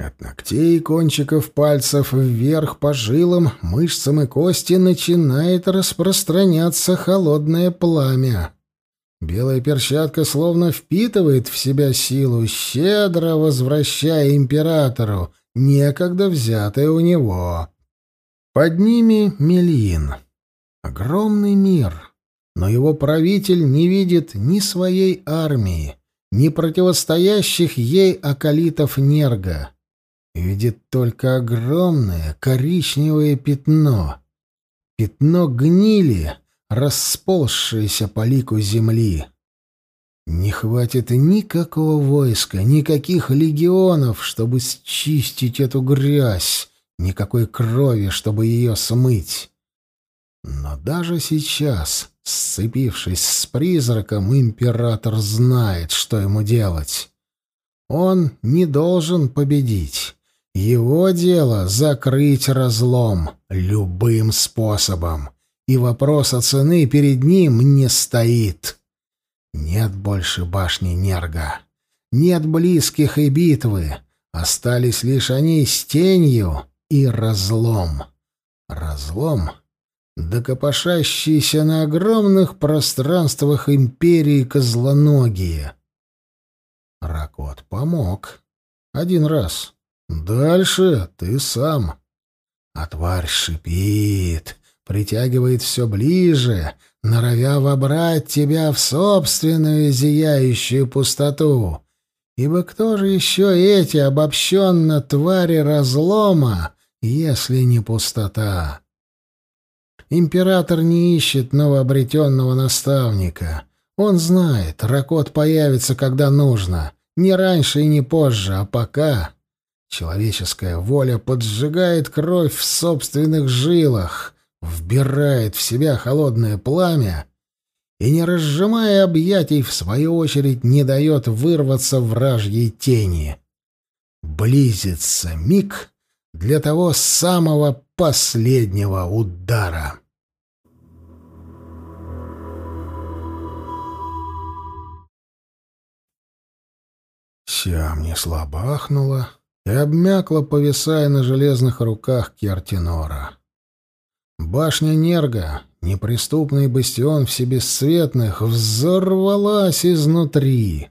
S1: От ногтей и кончиков пальцев вверх по жилам, мышцам и кости начинает распространяться холодное пламя. Белая перчатка словно впитывает в себя силу, щедро возвращая императору, некогда взятое у него. Под ними Мельин. Огромный мир, но его правитель не видит ни своей армии, ни противостоящих ей околитов Нерга видит только огромное коричневое пятно. Пятно гнили, расползшееся по лику земли. Не хватит никакого войска, никаких легионов, чтобы счистить эту грязь, никакой крови, чтобы ее смыть. Но даже сейчас, сцепившись с призраком, император знает, что ему делать. Он не должен победить. Его дело — закрыть разлом любым способом, и вопроса цены перед ним не стоит. Нет больше башни Нерга, нет близких и битвы, остались лишь они с тенью и разлом. Разлом, докопошащийся на огромных пространствах империи козлоногие. Ракот помог. Один раз. Дальше ты сам. А тварь шипит, притягивает все ближе, норовя вобрать тебя в собственную зияющую пустоту. Ибо кто же еще эти обобщенно твари разлома, если не пустота? Император не ищет новообретенного наставника. Он знает, Ракот появится, когда нужно. Не раньше и не позже, а пока Человеческая воля поджигает кровь в собственных жилах, вбирает в себя холодное пламя и, не разжимая объятий, в свою очередь не дает вырваться вражьей тени. Близится миг для того самого последнего удара. Сям не слабахнула, и обмякла, повисая на железных руках Кертинора. Башня Нерга, неприступный бастион всебесцветных, взорвалась изнутри.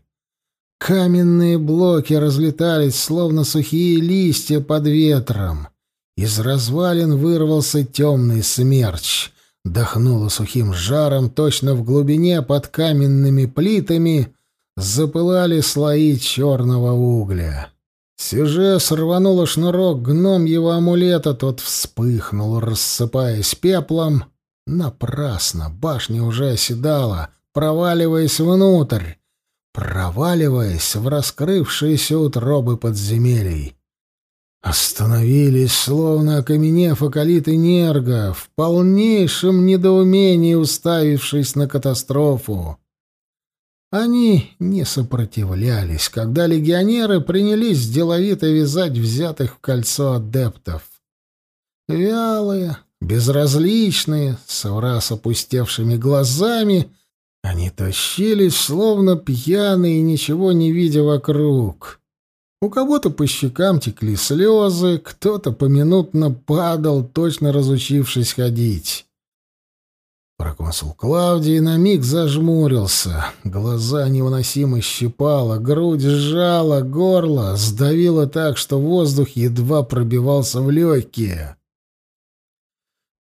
S1: Каменные блоки разлетались, словно сухие листья под ветром. Из развалин вырвался темный смерч. Дохнуло сухим жаром, точно в глубине под каменными плитами запылали слои черного угля. Сиже сорванула шнурок гном его амулета, тот вспыхнул, рассыпаясь пеплом. Напрасно, башня уже оседала, проваливаясь внутрь, проваливаясь в раскрывшиеся утробы подземелий. Остановились, словно окаменев околиты Нерга, в полнейшем недоумении уставившись на катастрофу. Они не сопротивлялись, когда легионеры принялись деловито вязать взятых в кольцо адептов. Вялые, безразличные, с раз опустевшими глазами, они тащились, словно пьяные, ничего не видя вокруг. У кого-то по щекам текли слезы, кто-то поминутно падал, точно разучившись ходить. Проконсул Клавдий на миг зажмурился. Глаза невыносимо щипало, грудь сжала, горло сдавило так, что воздух едва пробивался в легкие.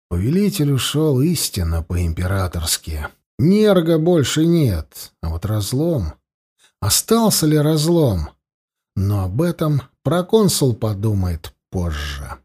S1: Повелитель ушел истинно по-императорски. Нерга больше нет, а вот разлом... Остался ли разлом? Но об этом проконсул подумает позже.